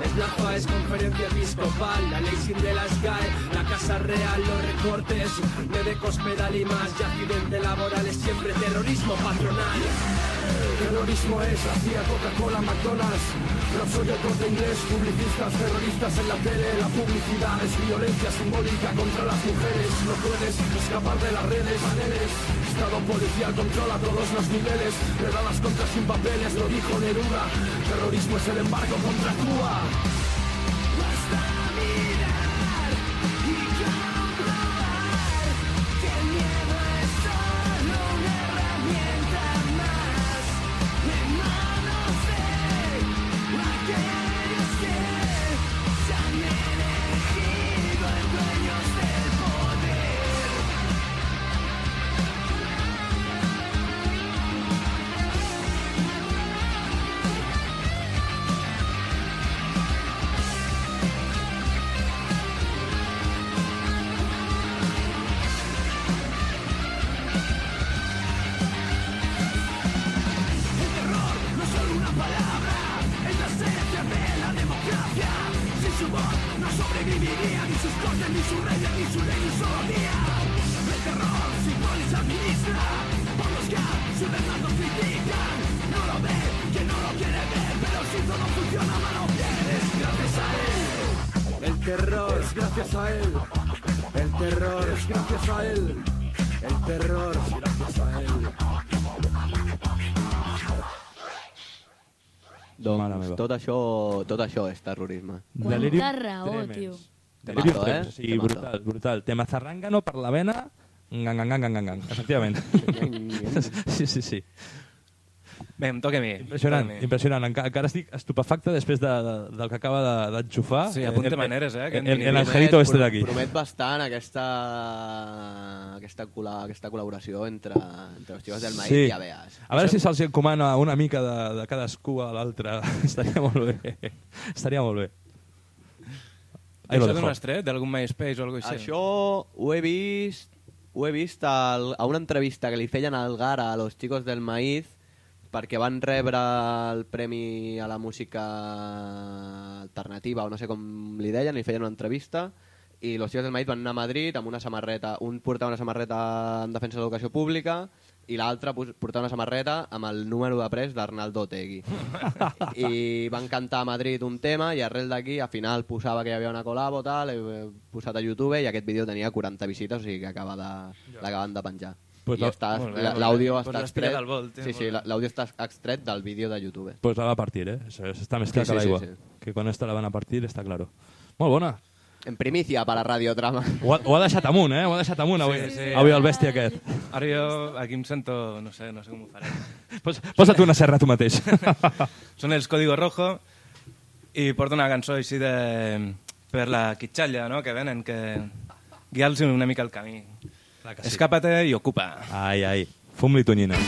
Es la FAES, conferencia episcopal, la ley sin de las GAE, la Casa Real, los recortes, Medecos Pedal y más, y accidente laboral es siempre terrorismo patronal. Terrorismo es la CIA, Coca-Cola, McDonald's. Rapsodia, el corte inglés, publicistas, terroristas en la tele. La publicidad es violencia simbólica contra las mujeres. No puedes escapar de las redes, paneles. Estado policial controla todos los niveles. Redadas contra sin papeles, lo dijo Neruda. Terrorismo es el embargo contra Cuba. Tot això, tot això és terrorisme. Quanta raó, tremens. tio. Delirium Temazo, tremens, eh? Sí, Temazo. brutal, brutal. Tema zarrangano per la vena, gang, gang, gang, gang, gang, gang. efectivament. sí, sí, sí. Bé, em toca a mi. Impressionant, a mi. impressionant. Enca encara estic estupefacte després de, de, del que acaba de- d'enxufar. Sí, apunta maneres, eh, que En, en en, tinguin. el angelito este d'aquí. Promet bastant aquesta, aquesta, col·la, aquesta col·laboració entre, entre los chicos del maíz Sí. i Abeas. A veure si se'ls encomana una mica de, de cadascú a l'altre. Estaria molt bé. Estaria molt bé. Lo Això d'on has tret? D'algun MySpace o alguna cosa així? Això ho he vist, ho he vist al, a una entrevista que li feien al Gara a los chicos del maíz perquè van rebre el premi a la música alternativa o no sé com li deien, li feien una entrevista i los chicos del maíz van anar a Madrid amb una samarreta, un portava una samarreta en defensa de l'educació pública i l'altre portava una samarreta amb el número de pres d'Arnaldo Otegui. I van cantar a Madrid un tema i arrel d'aquí al final posava que hi havia una col·labo tal, he posat a YouTube i aquest vídeo tenia 40 visites, o sigui que acaba de, l'acaben de penjar. Pues I està, l'àudio Pues està extret, al vol, tio, sí, sí, l'àudio està extret del vídeo de YouTube. Pues la va a partir, ¿eh? Eso, eso está mezclada Sí, sí, con sí, l'aigua. sí. Que con esta la van a partir, està claro. Molt bona. En primicia para Radio Trama. Ho ha, ho ha deixat amunt, eh? Ho ha deixat amunt avui, Sí, sí. avui el bèstia aquest. Ara jo aquí em sento... No sé, no sé com ho faré. Pos, posa't una serra tu mateix. Són els Código Rojo i porto una cançó així de... per la quitxalla, no?, que venen, que guiar-los una mica el camí. Escápate y ocupa. Ay, ay. Fumle tu niñas.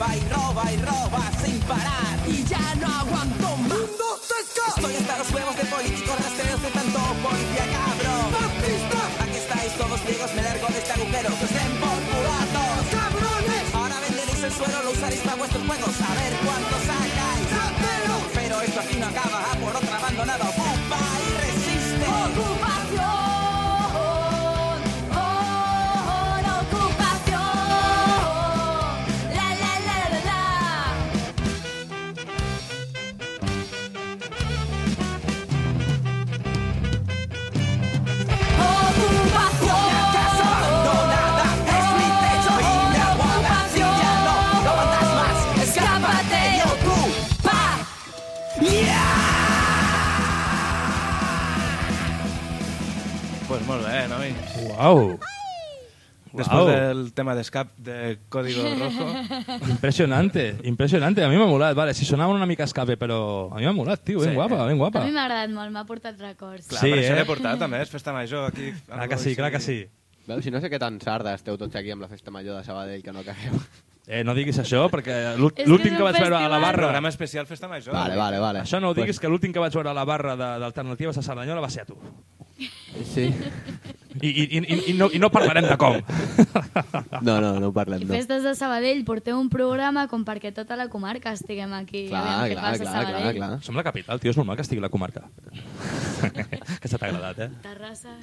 Trampa y roba y roba sin parar. Y ya no aguanto más. Estoy hasta los huevos de políticos rastreos de tanto policía cabrón. Aquí estáis todos ciegos, me largo de este agujero. Que por todos. ¡Cabrones! Ahora venderéis el suelo, lo usaréis para vuestros juegos. A ver cuánto sacáis. Pero esto aquí no acaba. Uau! Després Uau. del tema d'escap de Código Rojo... Impressionante, impressionante. A mi m'ha molat. Vale, si sonava una mica escape, però a mi m'ha molat, tio. Ben Sí. guapa, ben guapa. A mi m'ha agradat molt, m'ha portat records. Clar, Sí, per això eh? l'he portat, també. És festa major aquí. Clar que sí, clar que sí. Veus, si no sé què tan sarda esteu tots aquí amb la festa major de Sabadell que no acabeu. Eh, no diguis això, perquè que l'últim que un vaig veure a la festival. barra... Programa especial festa major. Vale, vale, vale. Això no ho diguis, que l'últim que vaig veure a la barra de- d'Alternatives a Cerdanyola va ser a tu. Sí. I, i, i, i, no, I no parlarem de com. No, no, no parlem, no. Festes de Sabadell, porteu un programa com perquè tota la comarca estiguem aquí. Clar, aviam què clar, passa a clar, clar, Sabadell. clar. Som la capital, tio, és normal que estigui la comarca. Aquesta t'ha agradat, eh? Terrassa...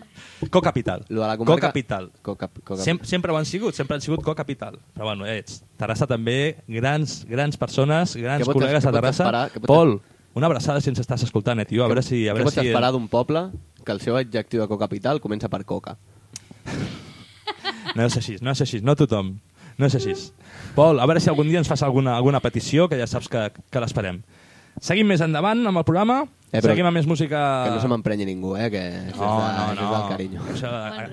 Co-capital. Lo de la comarca... Co-capital. Coca, coca... Sem sempre ho han sigut, sempre han sigut co-capital. Però bueno, ets Terrassa també, grans, grans persones, grans Què pots- col·legues què a pots Terrassa. esperar? Què pots- Pol, una abraçada si ens estàs escoltant, eh, tio? A veure si... A Què veure pots si esperar d'un poble que el seu adjectiu de cocapital comença per coca? No és així, no és així, no tothom. No és així. Pol, a veure si algun dia ens fas alguna, alguna petició, que ja saps que, que l'esperem. Seguim més endavant amb el programa. Eh, però Seguim amb més música... Que no se m'emprenyi ningú, eh? Que això No, és, de, no, és no. del carinyo. Això,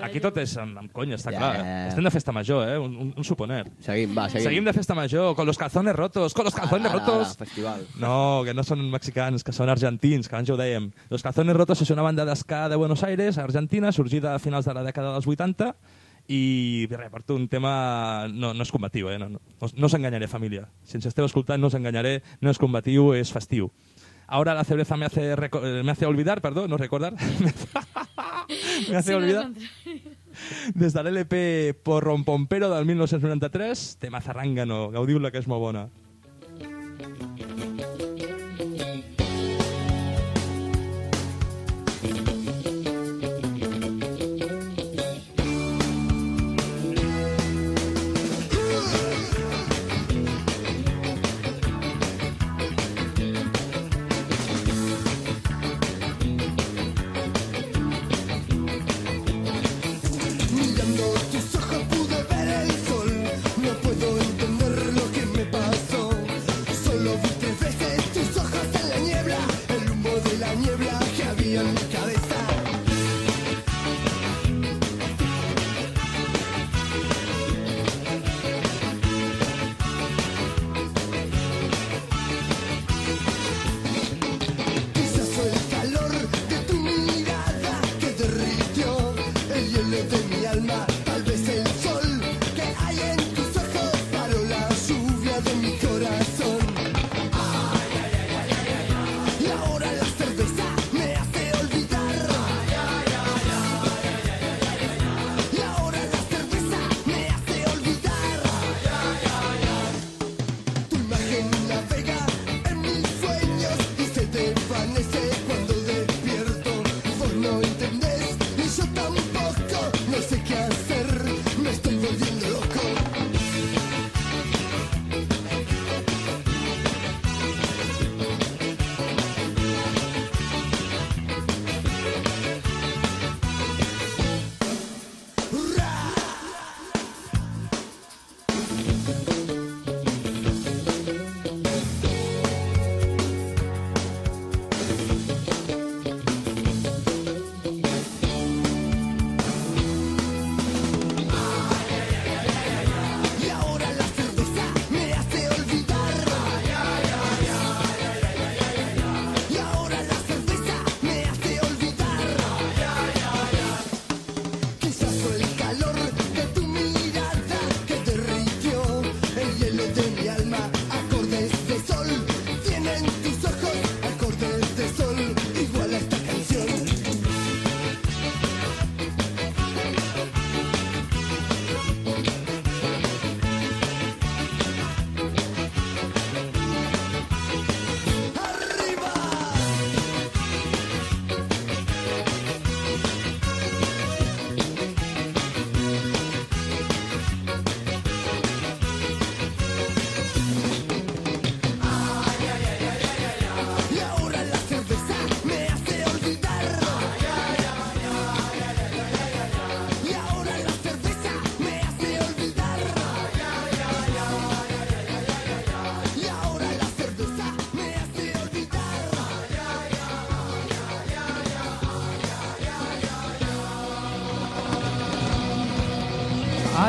aquí tot és amb, amb conya, està Ja. clar. Estem de festa major, eh? Un, un, un suponer. Seguim, va, seguim. Seguim de festa major, con los calzones rotos, con los calzones Ara, ara, rotos. ara, festival. No, que no són mexicans, que són argentins, que abans ja ho dèiem. Los calzones rotos és una banda d'esca de Buenos Aires, Argentina, sorgida a finals de la dècada dels 80, i res, porto un tema... No, no és combatiu, eh? No, no, no, us enganyaré, família. Si ens esteu escoltant, no us enganyaré, no és combatiu, és festiu. Ahora la cerveza me hace, eh, me hace olvidar, perdó, no recordar. me hace Sí, olvidar. Des de l'LP Porrompompero del 1993, tema Zarrangano, gaudiu-la que és molt bona.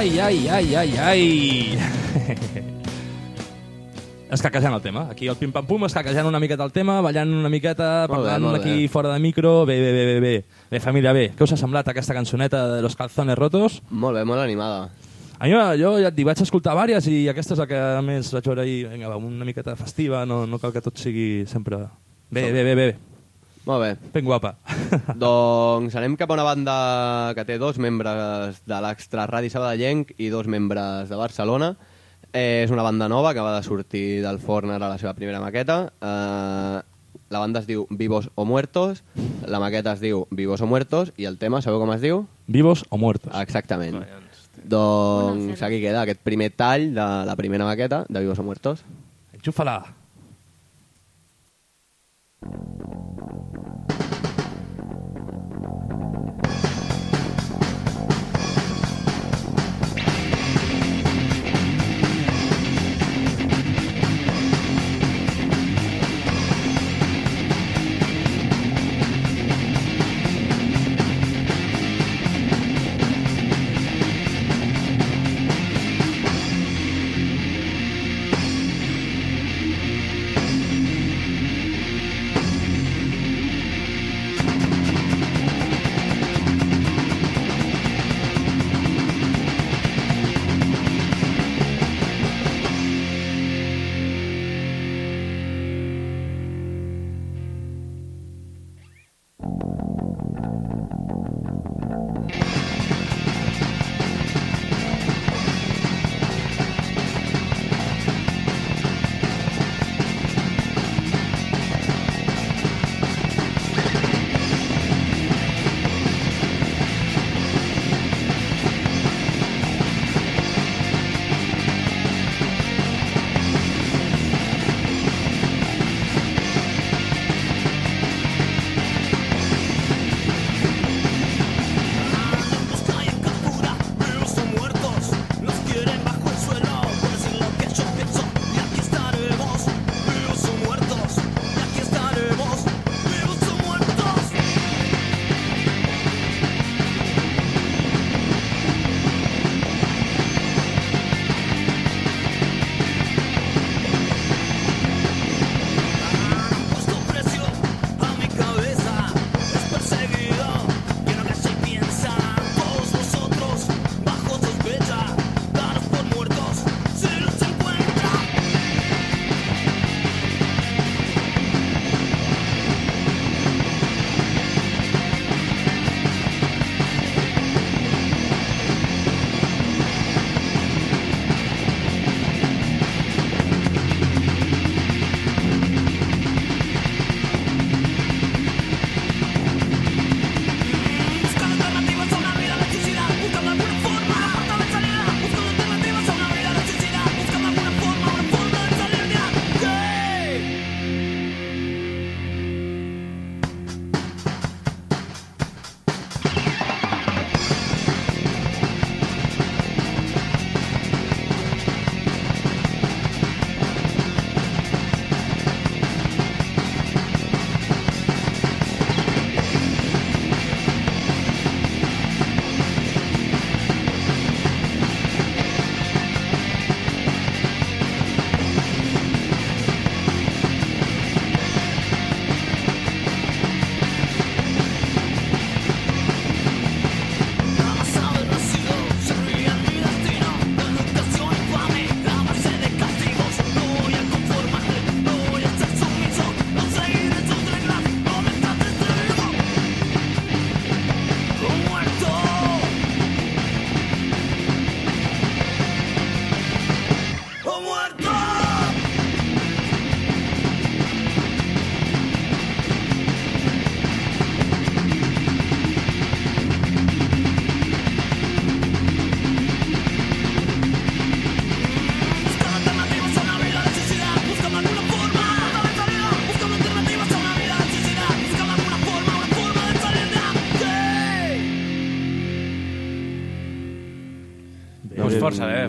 Ai, ai, ai, ai, ai. Escaquejant el tema. Aquí el pim-pam-pum, escaquejant una miqueta el tema, ballant una miqueta, Molt bé, parlant molt aquí bé. fora de micro. Bé, bé, bé, bé, bé. Bé, família, bé. Què us ha semblat aquesta cançoneta de Los Calzones Rotos? Molt bé, molt animada. A mi, jo ja et dic, vaig escoltar vàries i aquesta és la que més vaig veure ahir. Vinga, va, una miqueta festiva, no, no cal que tot sigui sempre... Bé, bé, bé, bé. Molt bé. Ben guapa. doncs anem cap a una banda que té dos membres de l'Extra Radi Sabadellenc i dos membres de Barcelona. Eh, és una banda nova que va de sortir del forn ara la seva primera maqueta. Eh, la banda es diu Vivos o Muertos, la maqueta es diu Vivos o Muertos i el tema, sabeu com es diu? Vivos o Muertos. Exactament. Doncs aquí queda aquest primer tall de la primera maqueta de Vivos o Muertos. Enxúfala. Thank you.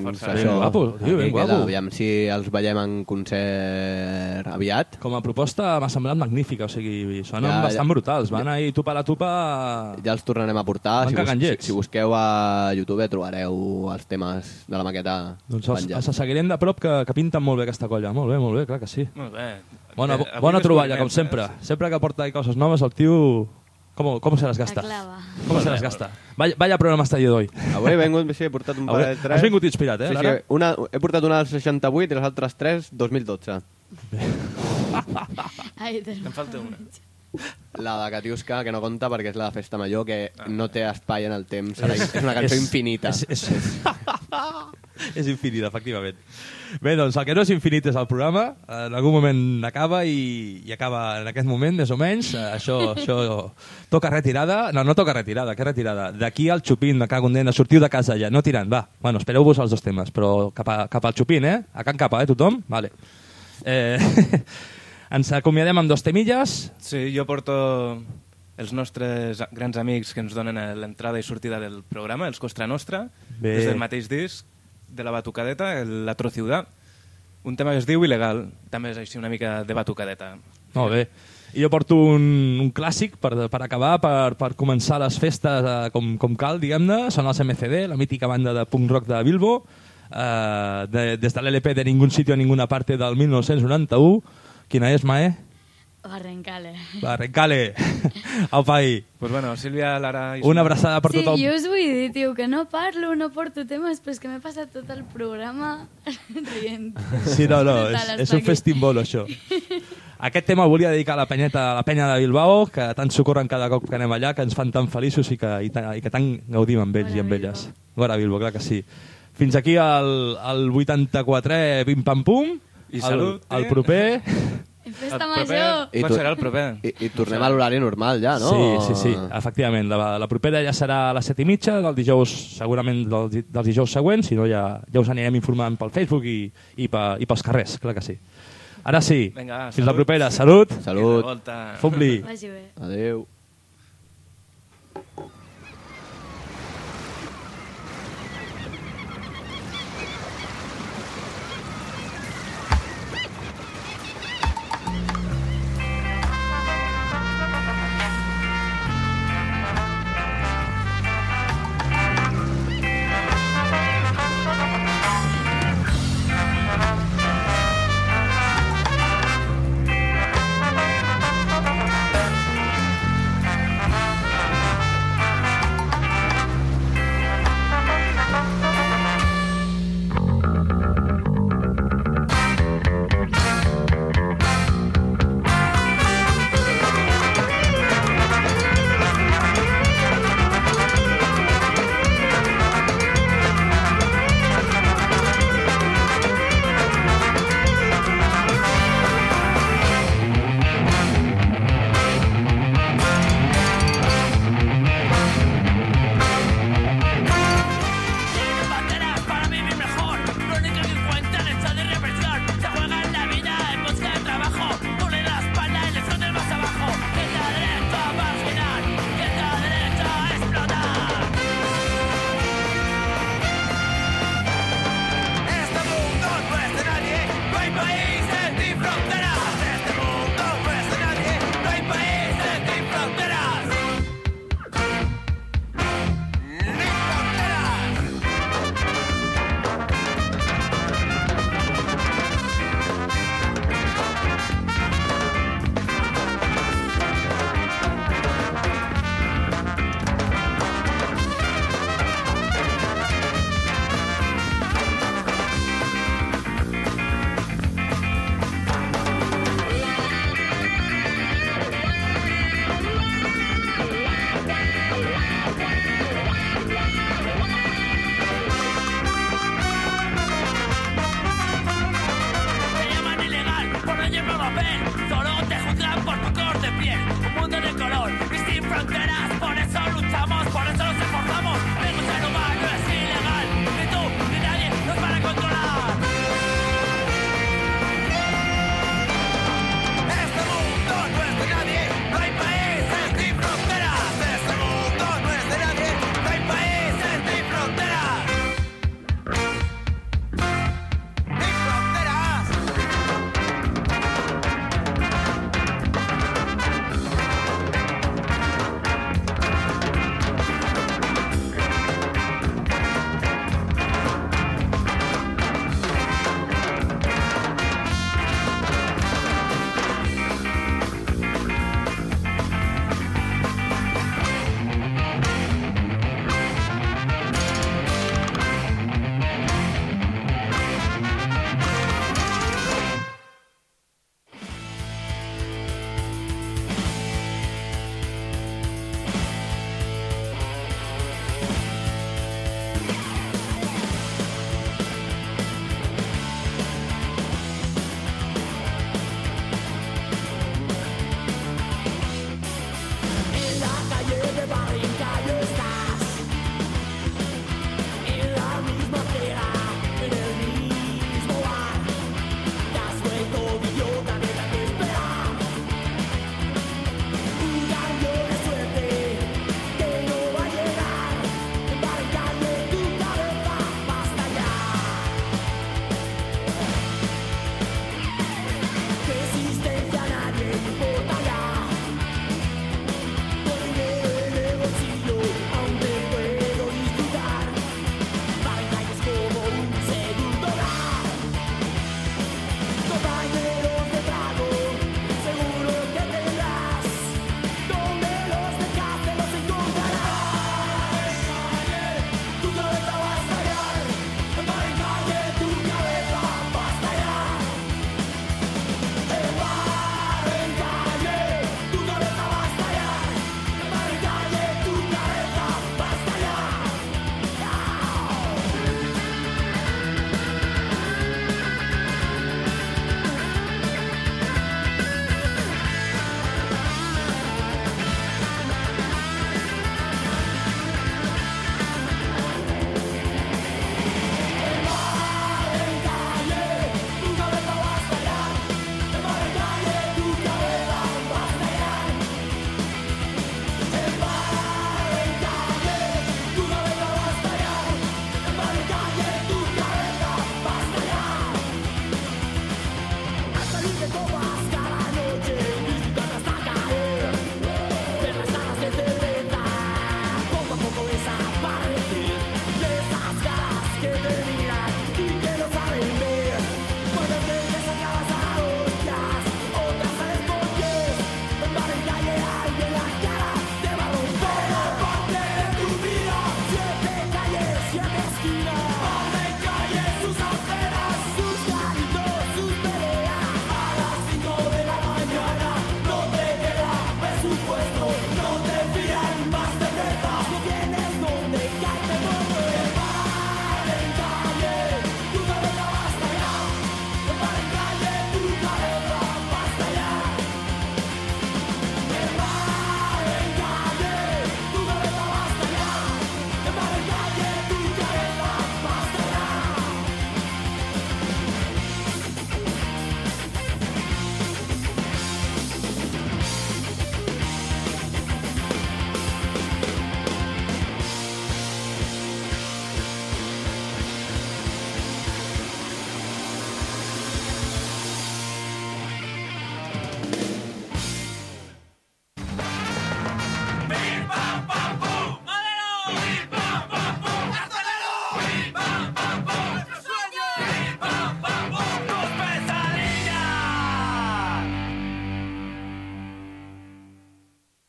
Força. Això, Ben guapo, tio, ben guapo. queda. Aviam si els veiem en concert aviat. Com a proposta m'ha semblat magnífica, o sigui, sonen Ja, bastant ja. brutals. Van ahir tupa la tupa... Ja els tornarem a portar. Van Si, bus si, si busqueu a YouTube trobareu els temes de la maqueta Doncs els, els seguirem de prop, que, que pinten molt bé aquesta colla. Molt bé, molt bé, clar que sí. Molt bé. Bona, Eh, bona troballa, com sempre. eh? Sempre que porta coses noves, el tio... Com, com se les gasta? La clava. Com se les gasta? Vaya, vaya programa està d'hoy. Avui he vingut, sí, he portat un parell de tres. has vingut inspirat, eh, Sí, sí, una, he portat una del 68 i les altres tres 2012. Ai, Em falta una. La de Katiuska, que no compta perquè és la de Festa Major, que Ah. no té espai en el temps. Serà, és una cançó És- infinita. És, és, és infinita, efectivament. Bé, doncs el que no és infinit és el programa. En algun moment acaba i, i acaba en aquest moment, més o menys. Eh, Això, això toca retirada. No, no toca retirada. Què retirada? D'aquí al xupín, de Cago en Dena. Sortiu de casa ja, no tirant, va. Bueno, espereu-vos els dos temes, però cap, a, cap al xupín, eh? A Can Capa, eh, tothom? Vale. Eh, ens acomiadem amb dos temilles. Sí, jo porto els nostres grans amics que ens donen l'entrada i sortida del programa, els Costra Nostra, Bé. des del mateix disc de la Batucadeta, el La Trociudad, un tema que es diu Il·legal, també és així una mica de Batucadeta. Molt bé. I jo porto un, un clàssic per, per acabar, per, per començar les festes eh, com, com cal, diguem-ne. Són els MCD, la mítica banda de punk rock de Bilbo, eh, de, des de l'LP de Ningún sitio a ninguna parte del 1991. Quina és, Mae? Barrencale. Va, arrencale. Aupa ahí. Pues bueno, Sílvia, Lara... I Una abraçada per sí, tothom. jo us vull dir, tio, que no parlo, no porto temes, però és que m'he passat tot el programa rient. Sí, no, no, és, és un festimbol, això. Aquest tema el volia dedicar a la penyeta, a la penya de Bilbao, que tant socorren cada cop que anem allà, que ens fan tan feliços i que, i, tan, i que tant gaudim amb ells i amb elles. Gora Bilbo, clar que sí. Fins aquí el, el 84è Pim Pam Pum. I el, salut, El eh? proper... Festa El proper- major! I Quan tu- serà el proper? I, i tornem a l'horari normal ja, no? Sí, sí, sí, efectivament. La, la propera ja serà a les set i mitja, del dijous, segurament del, dels dijous següents, si no ja, ja us anirem informant pel Facebook i, i, pe, i pels carrers, clar que sí. Ara sí, Vinga, fins la salut. propera. Salut! Salut. Fum-li! Vagi bé. Adéu.